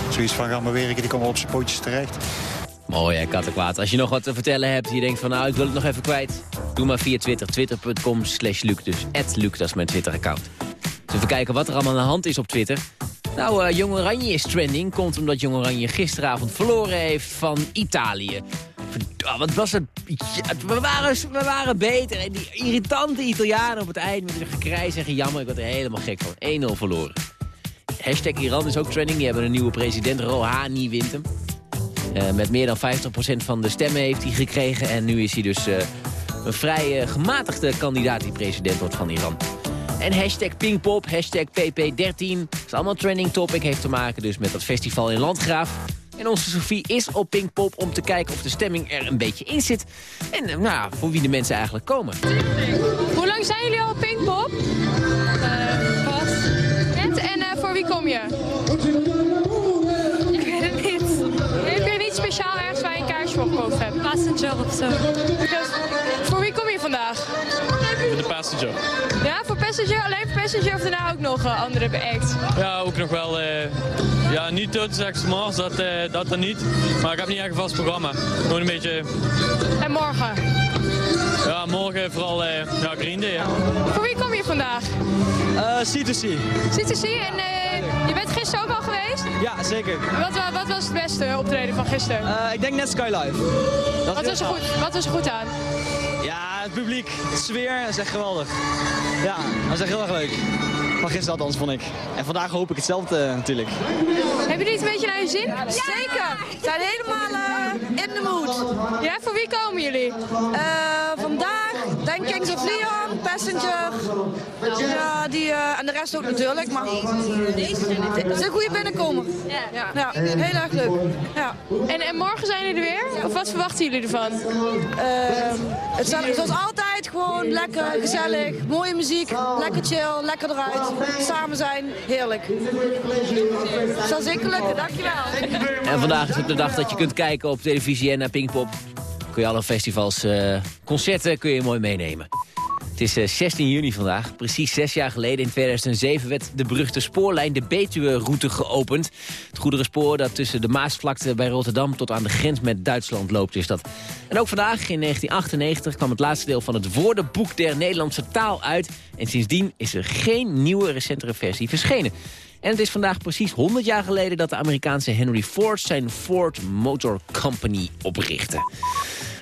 Zoiets van, ga maar werken, die komt wel op zijn pootjes terecht. Mooi hè, kattenkwaad. Als je nog wat te vertellen hebt, je denkt van nou, ik wil het nog even kwijt. Doe maar via Twitter, twitter.com slash Luc. Dus Luc, dat is mijn Twitter-account. Dus even kijken wat er allemaal aan de hand is op Twitter. Nou, uh, Jong Oranje is trending. Komt omdat Jong Oranje gisteravond verloren heeft van Italië. Wat was het? We, waren, we waren beter. En die irritante Italianen op het eind met een gekrijs en gejammer. Ik word er helemaal gek van. 1-0 verloren. Hashtag Iran is ook trending. Die hebben een nieuwe president. Rouhani wint hem. Uh, met meer dan 50% van de stemmen heeft hij gekregen. En nu is hij dus uh, een vrij uh, gematigde kandidaat die president wordt van Iran. En hashtag Pinkpop, hashtag PP13. is allemaal trending topic. Heeft te maken dus met dat festival in Landgraaf. En onze Sophie is op Pinkpop om te kijken of de stemming er een beetje in zit. En nou, voor wie de mensen eigenlijk komen. Hoe lang zijn jullie al op Pinkpop? pas. Net? En voor wie kom je? Speciaal ergens waar je een kaartje voor gekocht hebt? Passenger of zo. Voor wie kom je vandaag? Voor de passenger. Ja, voor Passenger? Alleen voor Passenger of daarna ook nog uh, andere acts? Ja, ook nog wel... Uh, ja, niet tot Mars, dat, uh, dat dan niet. Maar ik heb niet echt een vast programma. Gewoon een beetje... En morgen? Ja, morgen vooral uh, ja, Green Day, ja. Voor wie kom je vandaag? Uh, C2C. C2C en je bent gisteren ook al geweest? Ja, zeker. Wat, wat was het beste optreden van gisteren? Uh, ik denk net Skylife. Dat wat, was er goed, wat was er goed aan? Ja, het publiek, de sfeer, dat is echt geweldig. Ja, dat is echt heel erg leuk. Van gisteren althans, vond ik. En vandaag hoop ik hetzelfde uh, natuurlijk. Hebben jullie het een beetje naar je zin? Ja, zeker. We zijn helemaal uh, in de mood. Ja, voor wie komen jullie? Uh, denk Kings of Leon, Passenger. Ja, die, en de rest ook natuurlijk. Maar het is een goede binnenkomen. Ja. ja. heel erg leuk. Ja. En, en morgen zijn jullie er weer? Of wat verwachten jullie ervan? het is zoals altijd gewoon lekker, gezellig, mooie muziek, lekker chill, lekker eruit. Samen zijn, heerlijk. Zal zeker lukken, dankjewel. En vandaag is het de dag dat je kunt kijken op televisie en naar Pinkpop. Kun je alle festivals, uh, concerten kun je mooi meenemen. Het is uh, 16 juni vandaag. Precies zes jaar geleden, in 2007, werd de beruchte spoorlijn de Betuwe-route geopend. Het goederenspoor dat tussen de Maasvlakte bij Rotterdam tot aan de grens met Duitsland loopt is dat. En ook vandaag, in 1998, kwam het laatste deel van het woordenboek der Nederlandse taal uit. En sindsdien is er geen nieuwe, recentere versie verschenen. En het is vandaag precies 100 jaar geleden dat de Amerikaanse Henry Ford zijn Ford Motor Company oprichtte.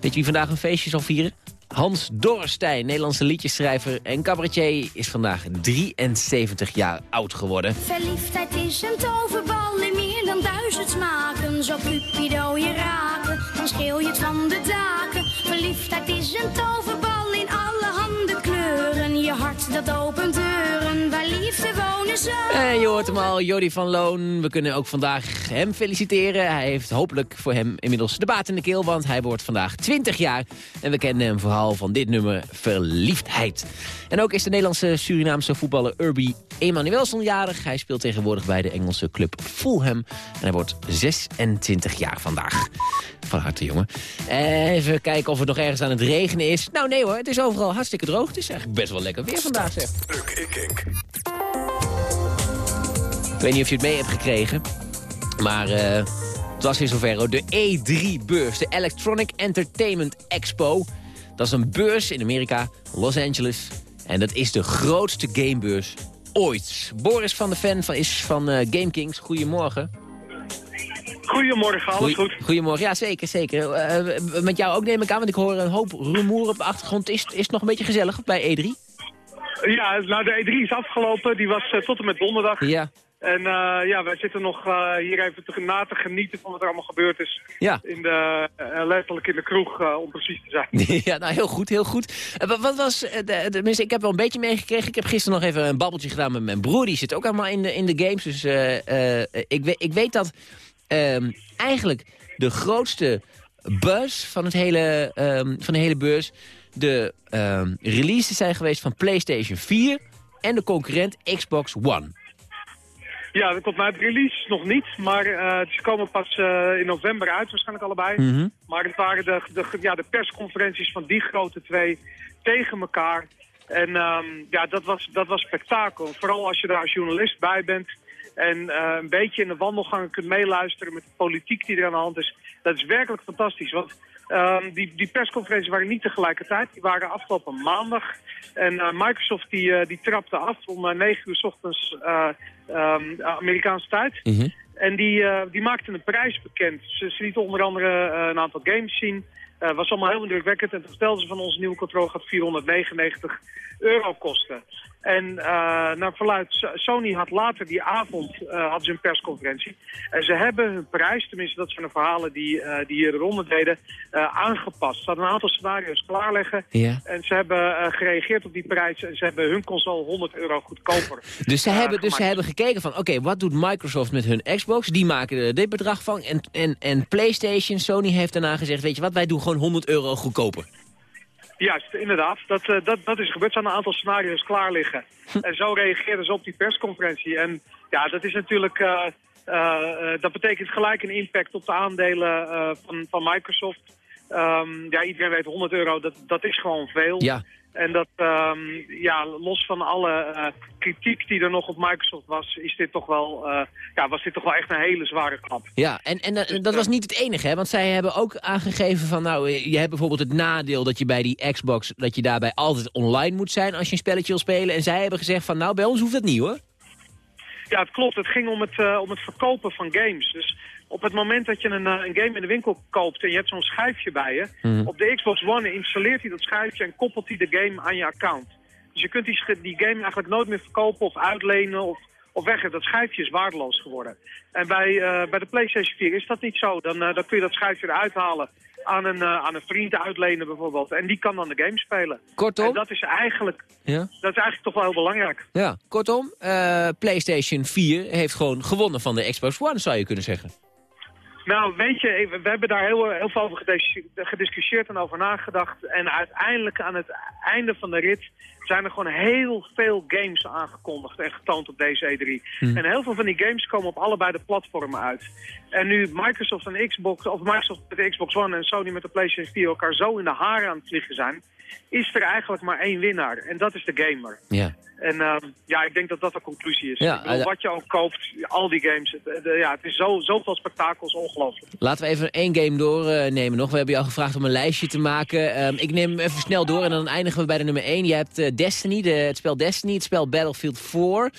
Weet je wie vandaag een feestje zal vieren? Hans Dorrestein, Nederlandse liedjesschrijver en cabaretier, is vandaag 73 jaar oud geworden. Verliefdheid is een toverbal in meer dan duizend smaken. Zo cupido je raken, dan scheel je het van de daken. Verliefdheid is een toverbal in alle handen kleuren. Je hart dat opent deuren, waar liefde wonen En je hoort hem al, Jody van Loon. We kunnen ook vandaag hem feliciteren. Hij heeft hopelijk voor hem inmiddels de baat in de keel... want hij wordt vandaag 20 jaar. En we kennen hem vooral van dit nummer Verliefdheid. En ook is de Nederlandse Surinaamse voetballer Urbi Emanuelson jarig. Hij speelt tegenwoordig bij de Engelse club Fulham. En hij wordt 26 jaar vandaag. Van harte, jongen. Even kijken of het nog ergens aan het regenen is. Nou, nee hoor, het is overal hartstikke droog. Het is eigenlijk best wel lekker weer vandaag, zeg. Ik weet niet of je het mee hebt gekregen. Maar eh, het was weer zover. De E3-beurs, de Electronic Entertainment Expo. Dat is een beurs in Amerika, Los Angeles. En dat is de grootste gamebeurs ooit. Boris van de Ven van, is van eh, Game Kings. Goedemorgen. Goedemorgen, alles goed? Goedemorgen, ja zeker, zeker. Eh, met jou ook neem ik aan, want ik hoor een hoop rumoer op de achtergrond. Is, is het nog een beetje gezellig bij E3? Ja, nou de E3 is afgelopen. Die was tot en met donderdag. Ja. En eh, ja, wij zitten nog eh, hier even te, na te genieten van wat er allemaal gebeurd is. Ja. In de, eh, letterlijk in de kroeg, om precies te zijn. ja, nou heel goed, heel goed. Wat, was, de, tenminste, ik heb wel een beetje meegekregen. Ik heb gisteren nog even een babbeltje gedaan met mijn broer. Die zit ook allemaal in de, in de games. Dus ik, weet, ik weet dat ehm, eigenlijk de grootste buzz van, het hele, ehm, van de hele beurs... de ehm, releases zijn geweest van PlayStation 4 en de concurrent Xbox One. Ja, dat komt uit release nog niet, maar eh, ze komen pas eh, in november uit, waarschijnlijk allebei. Mhm. Maar het waren de, de, ja, de persconferenties van die grote twee tegen elkaar. En ehm, ja, dat was, dat was spektakel. Vooral als je daar als journalist bij bent en eh, een beetje in de wandelgangen kunt meeluisteren met de politiek die er aan de hand is. Dat is werkelijk fantastisch, want ehm, die, die persconferenties waren niet tegelijkertijd. Die waren afgelopen maandag. En Microsoft die, die trapte af om eh, 9 uur s ochtends eh, ehm, Amerikaanse tijd. En die, eh, die maakte een prijs bekend. Ze, ze lieten onder andere eh, een aantal games zien. Het was allemaal heel indrukwekkend. En toen vertelden ze van onze nieuwe controle gaat 499 euro kosten. En eh, naar verluid, So- Sony had later die avond eh, hadden ze een persconferentie. En ze hebben hun prijs, tenminste dat zijn de verhalen die, eh, die hier de ronde deden, aangepast. Ze hadden een aantal scenario's klaarleggen. Ja. En ze hebben gereageerd op die prijs. En ze hebben hun console 100 euro goedkoper. Dus ze, hebben, dus ze hebben gekeken van, oké, wat doet Microsoft met hun Xbox? Die maken er dit bedrag van. En, en, en PlayStation, Sony heeft daarna gezegd, weet je wat, wij doen gewoon 100 euro goedkoper. Juist, inderdaad. Dat, eh, dat, dat is gebeurd. Er zijn een aantal scenario's klaar liggen. en zo reageerden ze op die persconferentie. En ja, dat is natuurlijk... eh, eh, dat betekent gelijk een impact op de aandelen van, van Microsoft. Ehm, ja, iedereen weet 100 euro, dat, dat is gewoon veel. Ja. En dat, ehm, ja, los van alle eh, kritiek die er nog op Microsoft was, is dit toch wel, eh, ja, was dit toch wel echt een hele zware klap. Ja, en, en eh, dat was niet het enige, hè? Want zij hebben ook aangegeven van, nou, je hebt bijvoorbeeld het nadeel dat je bij die Xbox, dat je daarbij altijd online moet zijn als je een spelletje wil spelen. En zij hebben gezegd van, nou, bij ons hoeft dat niet, hoor. Ja, het klopt. Het ging om het, om het verkopen van games. Dus op het moment dat je een, eh, een game in de winkel koopt en je hebt zo'n schijfje bij je... Mhm. op de Xbox One installeert hij dat schijfje en koppelt hij de game aan je account. Dus je kunt die, die game eigenlijk nooit meer verkopen of uitlenen of, of weggeven. Dat schijfje is waardeloos geworden. En bij, eh, bij de PlayStation 4 is dat niet zo. Dan, eh, dan kun je dat schijfje eruit halen aan een, aan een vriend uitlenen bijvoorbeeld. En die kan dan de game spelen. Kortom? En dat is eigenlijk, Ja. dat is eigenlijk toch wel heel belangrijk. Ja, kortom, PlayStation 4 heeft gewoon gewonnen van de Xbox One, zou je kunnen zeggen. Nou, weet je, we hebben daar heel, heel veel over gedis- gediscussieerd en over nagedacht. En uiteindelijk aan het einde van de rit zijn er gewoon heel veel games aangekondigd en getoond op deze E3. Hmm. En heel veel van die games komen op allebei de platformen uit. En nu Microsoft en Xbox, of Microsoft met de Xbox One en Sony met de PlayStation 4 elkaar zo in de haren aan het vliegen zijn, is er eigenlijk maar één winnaar. En dat is de gamer. Ja. En ehm, ja, ik denk dat dat de conclusie is. Ja, Ik bedoel, eh, wat je ook koopt, al die games, het, eh, ja, het is zo, zoveel spektakels, ongelooflijk. Laten we even één game doornemen nog. We hebben jou gevraagd om een lijstje te maken. Ehm, ik neem hem even snel door en dan eindigen we bij de nummer 1. Je hebt eh, Destiny, de, het spel Destiny, het spel Battlefield 4.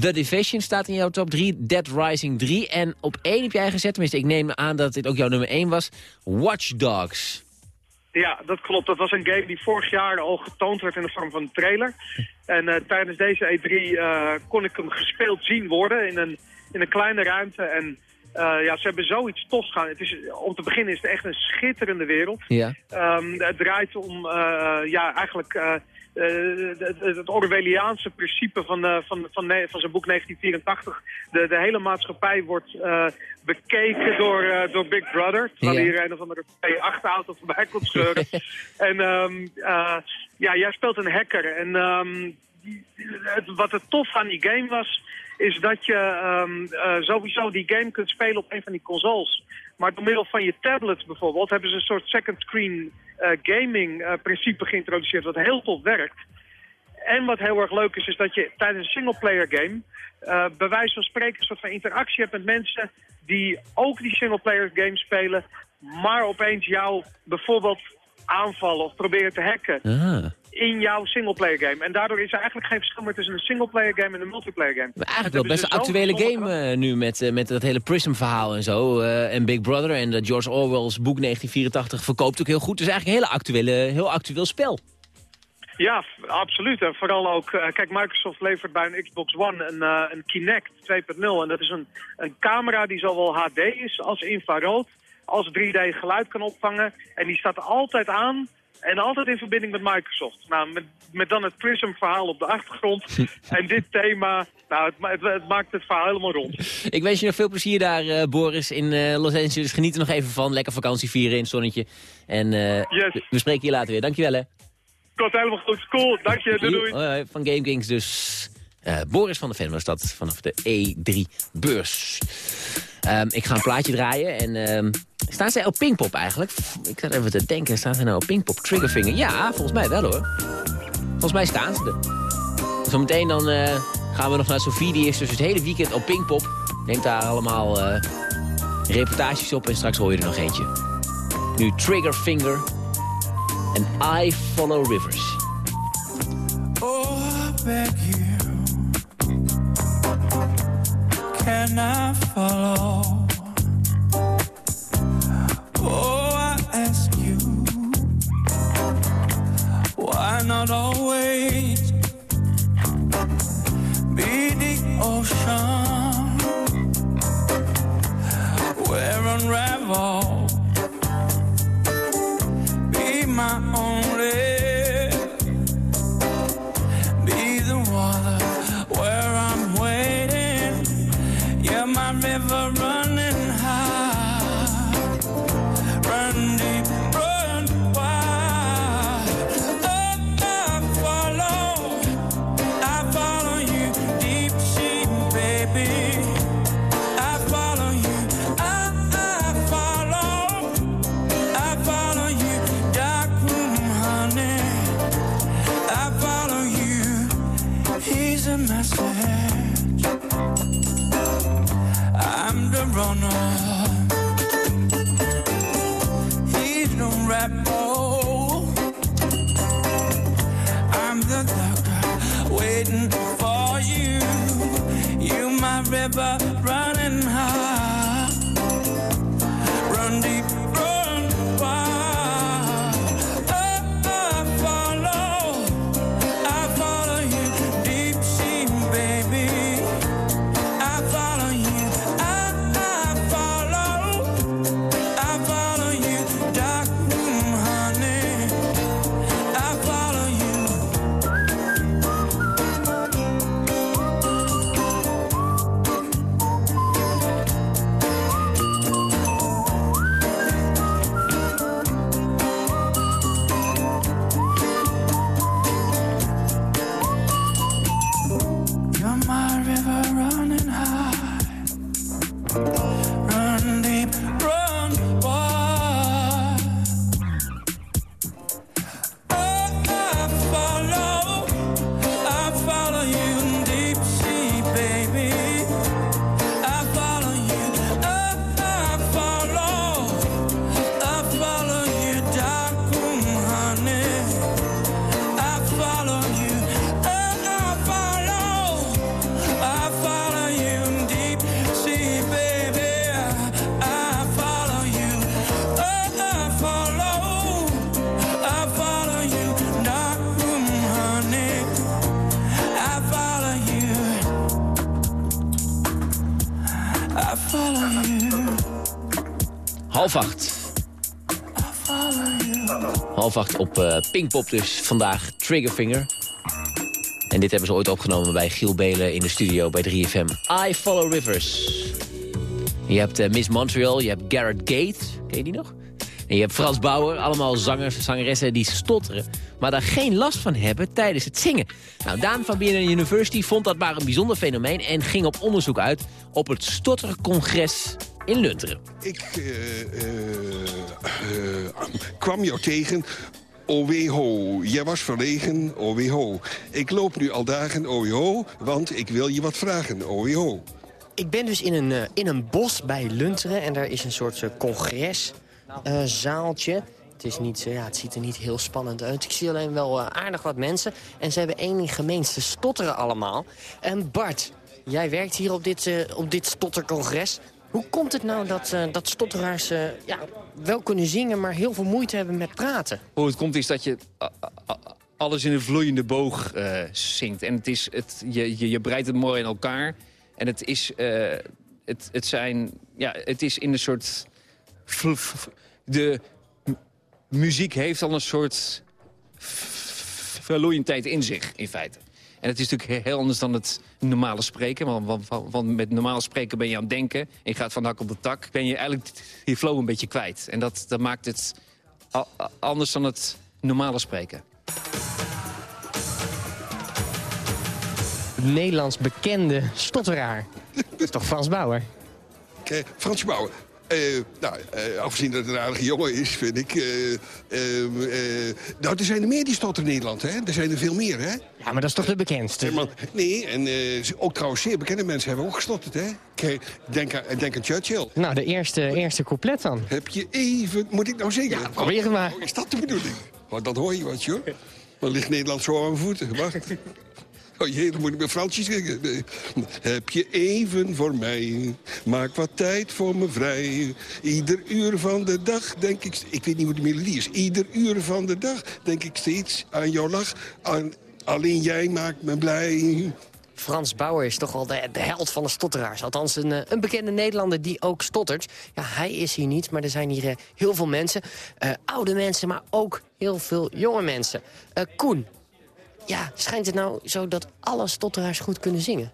The Division staat in jouw top 3. Dead Rising 3. En op één heb jij gezet, tenminste ik neem aan dat dit ook jouw nummer 1 was. Watch Dogs. Ja, dat klopt. Dat was een game die vorig jaar al getoond werd in de vorm van een trailer. En eh, tijdens deze E3 eh, kon ik hem gespeeld zien worden in een, in een kleine ruimte. En eh, ja, ze hebben zoiets tofs gaan. Het is, om te beginnen is het echt een schitterende wereld. Ja. Ehm, het draait om, ja, eigenlijk... eh, het, Orwelliaanse principe van, eh, van, van, van zijn boek 1984. De, de hele maatschappij wordt eh, bekeken door, door Big Brother. Terwijl hier een of andere P8-auto voorbij komt scheuren. en ehm, eh, ja, jij speelt een hacker. En ehm, het, wat het tof aan die game was, is dat je ehm, eh, sowieso die game kunt spelen op een van die consoles. Maar door middel van je tablet bijvoorbeeld hebben ze een soort second screen eh, gaming eh, principe geïntroduceerd wat heel tof werkt. En wat heel erg leuk is, is dat je tijdens een singleplayer game eh bij wijze van spreken een soort van interactie hebt met mensen die ook die singleplayer game spelen, maar opeens jou bijvoorbeeld aanvallen of proberen te hacken Ah. In jouw singleplayer game. En daardoor is er eigenlijk geen verschil meer tussen een singleplayer game en een multiplayer game. Maar eigenlijk wel best een actuele game eh, nu met, eh, met dat hele Prism-verhaal en zo. eh, en Big Brother en dat George Orwell's boek 1984 verkoopt ook heel goed. Dus eigenlijk een hele actuele, heel actueel spel. Ja, absoluut. En vooral ook, kijk, Microsoft levert bij een Xbox One een, een Kinect 2.0. En dat is een, een camera die zowel HD is als infrarood, als 3D geluid kan opvangen. En die staat altijd aan en altijd in verbinding met Microsoft. Nou, met, met dan het Prism-verhaal op de achtergrond en dit thema. Nou, het, het, het maakt het verhaal helemaal rond. Ik wens je nog veel plezier daar, eh, Boris, in eh, Los Angeles. Geniet er nog even van. Lekker vakantie vieren in het zonnetje. En eh, Yes. we- spreken je later weer. Dankjewel, hè. Komt helemaal goed. Cool. Dank je. Doei, doei. Hoi, van Game Kings dus. Boris van der Ven was dat vanaf de E3-beurs. Ehm, ik ga een plaatje draaien en... ehm, staan zij op Pinkpop eigenlijk? Ik zat even te denken, staan ze nou op Pinkpop? Triggerfinger? Ja, volgens mij wel hoor. Volgens mij staan ze er. Zometeen dan eh, gaan we nog naar Sofie, die is dus het hele weekend op Pinkpop. Neemt daar allemaal eh, reportages op en straks hoor je er nog eentje. Nu Triggerfinger en I Follow Rivers. Oh, beg you, can I follow? Why not always be the ocean where unravel be my only Half acht. Half acht op uh, Pinkpop dus vandaag Triggerfinger. En dit hebben ze ooit opgenomen bij Giel Belen in de studio bij 3FM. I Follow Rivers. Je hebt uh, Miss Montreal, je hebt Garrett Gate. Ken je die nog? En je hebt Frans Bauer, allemaal zangers, zangeressen die stotteren... maar daar geen last van hebben tijdens het zingen. Nou, Daan van BNN University vond dat maar een bijzonder fenomeen... en ging op onderzoek uit op het Stottercongres in Lunteren. Ik uh, uh, kwam jou tegen OWHO, jij was verlegen, OWHO. Ik loop nu al dagen OWHO, want ik wil je wat vragen, OWHO. Ik ben dus in een, in een bos bij Lunteren en daar is een soort congreszaaltje. Is niet, ja, het ziet er niet heel spannend uit. Ik zie alleen wel aardig wat mensen. En ze hebben één gemeen, ze stotteren allemaal. En Bart, jij werkt hier op dit, op dit stottercongres. Hoe komt het nou dat, dat stotteraars ja, wel kunnen zingen... maar heel veel moeite hebben met praten? Hoe het komt is dat je alles in een vloeiende boog zingt. En het is, het, je, je, je breidt het mooi in elkaar. En het is, het, het zijn, ja, het is in een soort... De muziek heeft al een soort verloeiendheid in zich, in feite. En het is natuurlijk heel anders dan het normale spreken. Want, want, want, met normaal spreken ben je aan het denken. En je gaat van hak op de tak. Ben je eigenlijk die flow een beetje kwijt. En dat, dat maakt het anders dan het normale spreken. Nederlands bekende stotteraar. Dat is toch Frans Bauer? Frans Bauer. Uh, nou, uh, afgezien dat het een aardige jongen is, vind ik... Uh, nou, er zijn er meer die stotteren in Nederland, hè? Er zijn er veel meer, hè? Ja, maar dat is toch de bekendste? Nee, nee en ook trouwens zeer bekende mensen hebben ook gestotterd, hè? Denk, aan, denk aan Churchill. Nou, de eerste, eerste couplet dan. Heb je even... Moet ik nou zeggen? Ja, probeer het maar. Oh, is dat de bedoeling? Oh, dat hoor je wat, joh. Dan ligt Nederland zo aan mijn voeten. Wacht. Oh jee, dan moet ik met Fransjes. Heb je even voor mij, maak wat tijd voor me vrij. Ieder uur van de dag denk ik... Ik weet niet hoe de melodie is. Ieder uur van de dag denk ik steeds aan jouw lach. Aan, alleen jij maakt me blij. Frans Bauer is toch wel de, held van de stotteraars. Althans, een, een, bekende Nederlander die ook stottert. Ja, hij is hier niet, maar er zijn hier uh, heel veel mensen. Uh, oude mensen, maar ook heel veel jonge mensen. Koen, ja, schijnt het nou zo dat alle stotteraars goed kunnen zingen?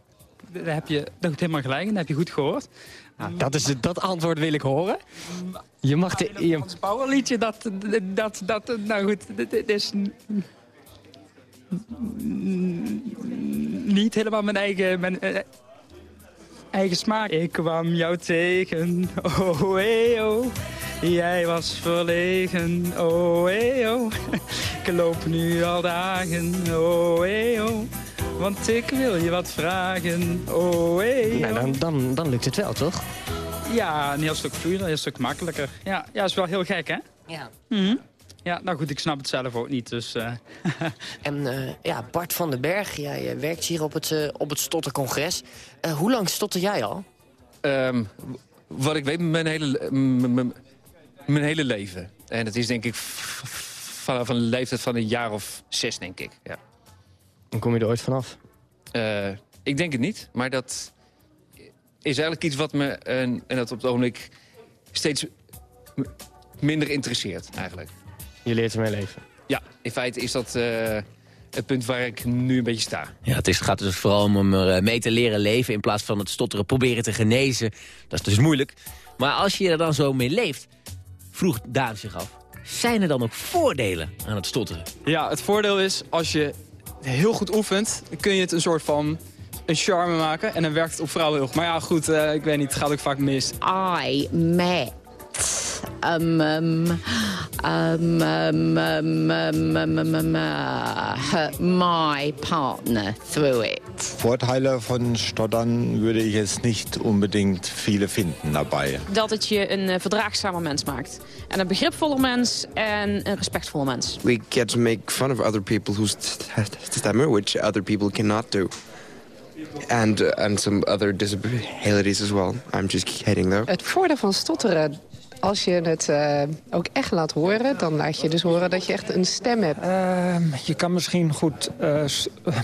Daar heb je dat helemaal gelijk en dat heb je goed gehoord. Nou, dat, is, dat antwoord wil ik horen. Je mag de... Je... Het Powerliedje, dat, dat, dat, nou goed, dit is niet helemaal mijn eigen, mijn, eh, eigen smaak. Ik kwam jou tegen, oh, hey, oh. Jij was verlegen, oh, hey, oh. Ik loop nu al dagen, oh, hey, oh. Want ik wil je wat vragen, oh, hey, oh. Nou, dan, dan, dan lukt het wel, toch? Ja, een heel stuk vloeiender, een heel stuk makkelijker. Ja, ja is wel heel gek, hè? Ja. Mm -hmm. Ja, nou goed, ik snap het zelf ook niet, dus... Uh... en uh, ja, Bart van den Berg, jij uh, werkt hier op het, uh, op het Stottercongres. hoe lang stotter jij al? Um, wat ik weet, mijn hele, mijn hele leven. En dat is denk ik vanaf een leeftijd van een jaar of zes, denk ik. Ja. En kom je er ooit vanaf? ik denk het niet, maar dat is eigenlijk iets wat me... en dat op het ogenblik steeds minder interesseert, eigenlijk. Je leert ermee leven. Ja, in feite is dat uh, het punt waar ik nu een beetje sta. Ja, het, is, het gaat dus vooral om er mee te leren leven... in plaats van het stotteren proberen te genezen. Dat is dus moeilijk. Maar als je er dan zo mee leeft, vroeg Daan zich af... zijn er dan ook voordelen aan het stotteren? Ja, het voordeel is, als je heel goed oefent... kun je het een soort van een charme maken. En dan werkt het op vrouwen heel goed. Maar ja, goed, uh, ik weet niet, het gaat ook vaak mis. I met um, um, um, um, um, um, um, um uh, my partner through it. Vorteile von Stottern würde ich jetzt nicht unbedingt viele finden dabei. Dat het je een uh, verdraagzamer mens maakt. En een begripvoller mens en een respectvoller mens. We get to make fun of other people who stammer, which other people cannot do. And, uh, and some other disabilities as well. I'm just kidding though. Het voordeel van stotteren als je het uh, ook echt laat horen, dan laat je dus horen dat je echt een stem hebt. Uh, je kan misschien goed uh,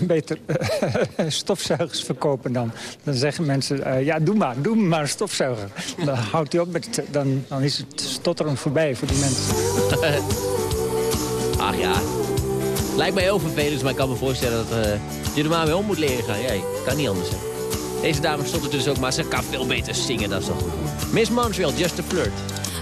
beter stofzuigers verkopen dan. Dan zeggen mensen, ja doe maar, doe maar een stofzuiger. Dan houdt hij op met, dan, dan is het stotterend voorbij voor die mensen. Ach ja, lijkt mij heel vervelend, maar ik kan me voorstellen dat uh, je er maar mee om moet leren gaan. Ja, kan niet anders. Hè. Deze dame stond er dus ook, maar ze kan veel beter zingen, dat is toch goed. Miss Montreal, Just a Flirt.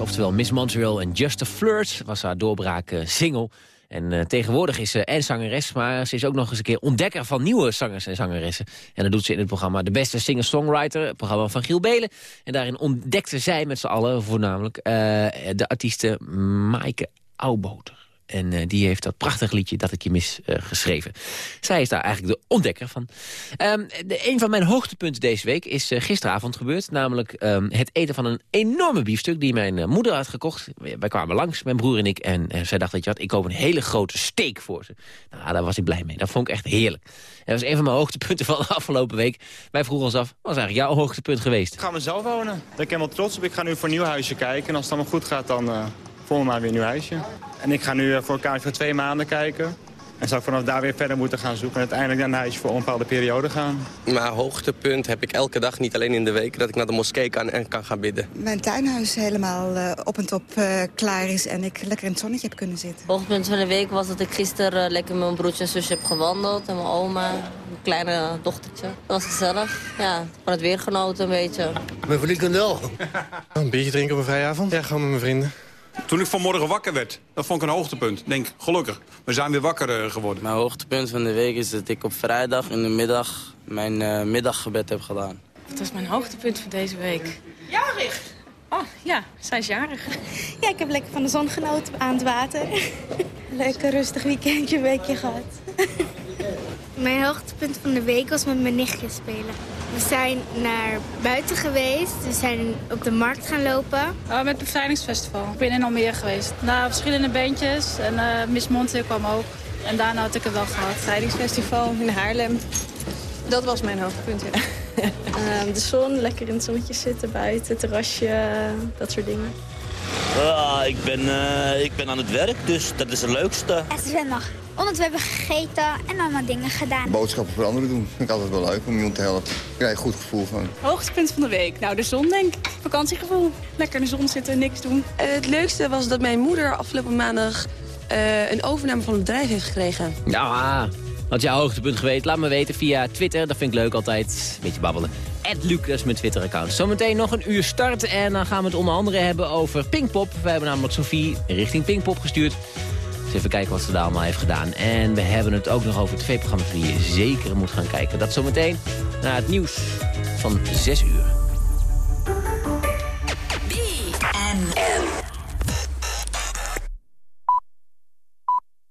Oftewel Miss Montreal en Just a Flirt... was haar doorbraak eh, single. En eh, tegenwoordig is ze en zangeres, maar ze is ook nog eens een keer ontdekker van nieuwe zangers en zangeressen. En dat doet ze in het programma De Beste Singer-Songwriter, het programma van Giel Belen. En daarin ontdekte zij met z'n allen voornamelijk eh, de artieste Maaike Auwboter. En eh, die heeft dat prachtig liedje Dat ik je mis eh, geschreven. Zij is daar eigenlijk de ontdekker van. Ehm, de, een van mijn hoogtepunten deze week is eh, gisteravond gebeurd. Namelijk ehm, het eten van een enorme biefstuk die mijn moeder had gekocht. Wij kwamen langs, mijn broer en ik. En zij dacht, weet je wat, ik koop een hele grote steak voor ze. Nou, daar was ik blij mee. Dat vond ik echt heerlijk. Dat was een van mijn hoogtepunten van de afgelopen week. Wij vroegen ons af, wat was eigenlijk jouw hoogtepunt geweest? Ik ga mezelf wonen. Daar ben ik helemaal trots op. Ik ga nu voor een nieuw huisje kijken. En als het allemaal goed gaat, dan volgende maand weer een nieuw huisje. En ik ga nu uh, voor een kamer voor twee maanden kijken. En zou ik vanaf daar weer verder moeten gaan zoeken. En uiteindelijk naar een huisje voor een bepaalde periode gaan. Mijn hoogtepunt heb ik elke dag, niet alleen in de week... dat ik naar de moskee kan en kan gaan bidden. Mijn tuinhuis helemaal uh, op en top uh, klaar is en ik lekker in het zonnetje heb kunnen zitten. Hoogtepunt van de week was dat ik gisteren lekker met mijn broertje en zusje heb gewandeld. En mijn oma, mijn kleine dochtertje. Dat was gezellig. Ja, van het weer genoten een beetje. Mijn vriendin wel. Een biertje drinken op een vrijavond? Ja, gewoon met mijn vrienden. Toen ik vanmorgen wakker werd, dat vond ik een hoogtepunt. Denk, gelukkig, we zijn weer wakker uh, geworden. Mijn hoogtepunt van de week is dat ik op vrijdag in de middag mijn uh, middaggebed heb gedaan. Dat was mijn hoogtepunt van deze week. Jarig? Oh, ja, zij is jarig. Ja, ik heb lekker van de zon genoten aan het water. Lekker rustig weekendje, weekje gehad. Mijn hoogtepunt van de week was met mijn nichtje spelen. We zijn naar buiten geweest. We zijn op de markt gaan lopen. Oh, met het bevrijdingsfestival. Ik ben in Almere geweest. Nou, verschillende bandjes. En eh, Miss Monte kwam ook. En daarna had ik het wel gehad. Bevrijdingsfestival in Haarlem. Dat was mijn hoogtepunt, ja. Ehm, de zon, lekker in het zonnetje zitten buiten, terrasje, dat soort dingen. Ah, ik, ben, eh, ik ben aan het werk, dus dat is het leukste. Echt zondag. Omdat we hebben gegeten en allemaal dingen gedaan. Boodschappen voor anderen doen. Vind ik altijd wel leuk om iemand te helpen. Daar krijg je een goed gevoel van. Hoogtepunt van de week? Nou, de zon denk ik. Vakantiegevoel. Lekker in de zon zitten, niks doen. Eh, het leukste was dat mijn moeder afgelopen maandag eh, een overname van het bedrijf heeft gekregen. Nou, wat jouw hoogtepunt geweest? Laat me weten via Twitter. Dat vind ik leuk altijd. Een beetje babbelen. Lucas, mijn Twitter-account. Zometeen nog een uur start en dan gaan we het onder andere hebben over Pinkpop. We hebben namelijk Sophie richting Pinkpop gestuurd. Dus even kijken wat ze daar allemaal heeft gedaan. En we hebben het ook nog over het tv-programma's die je zeker moet gaan kijken. Dat zometeen na het nieuws van 6 uur.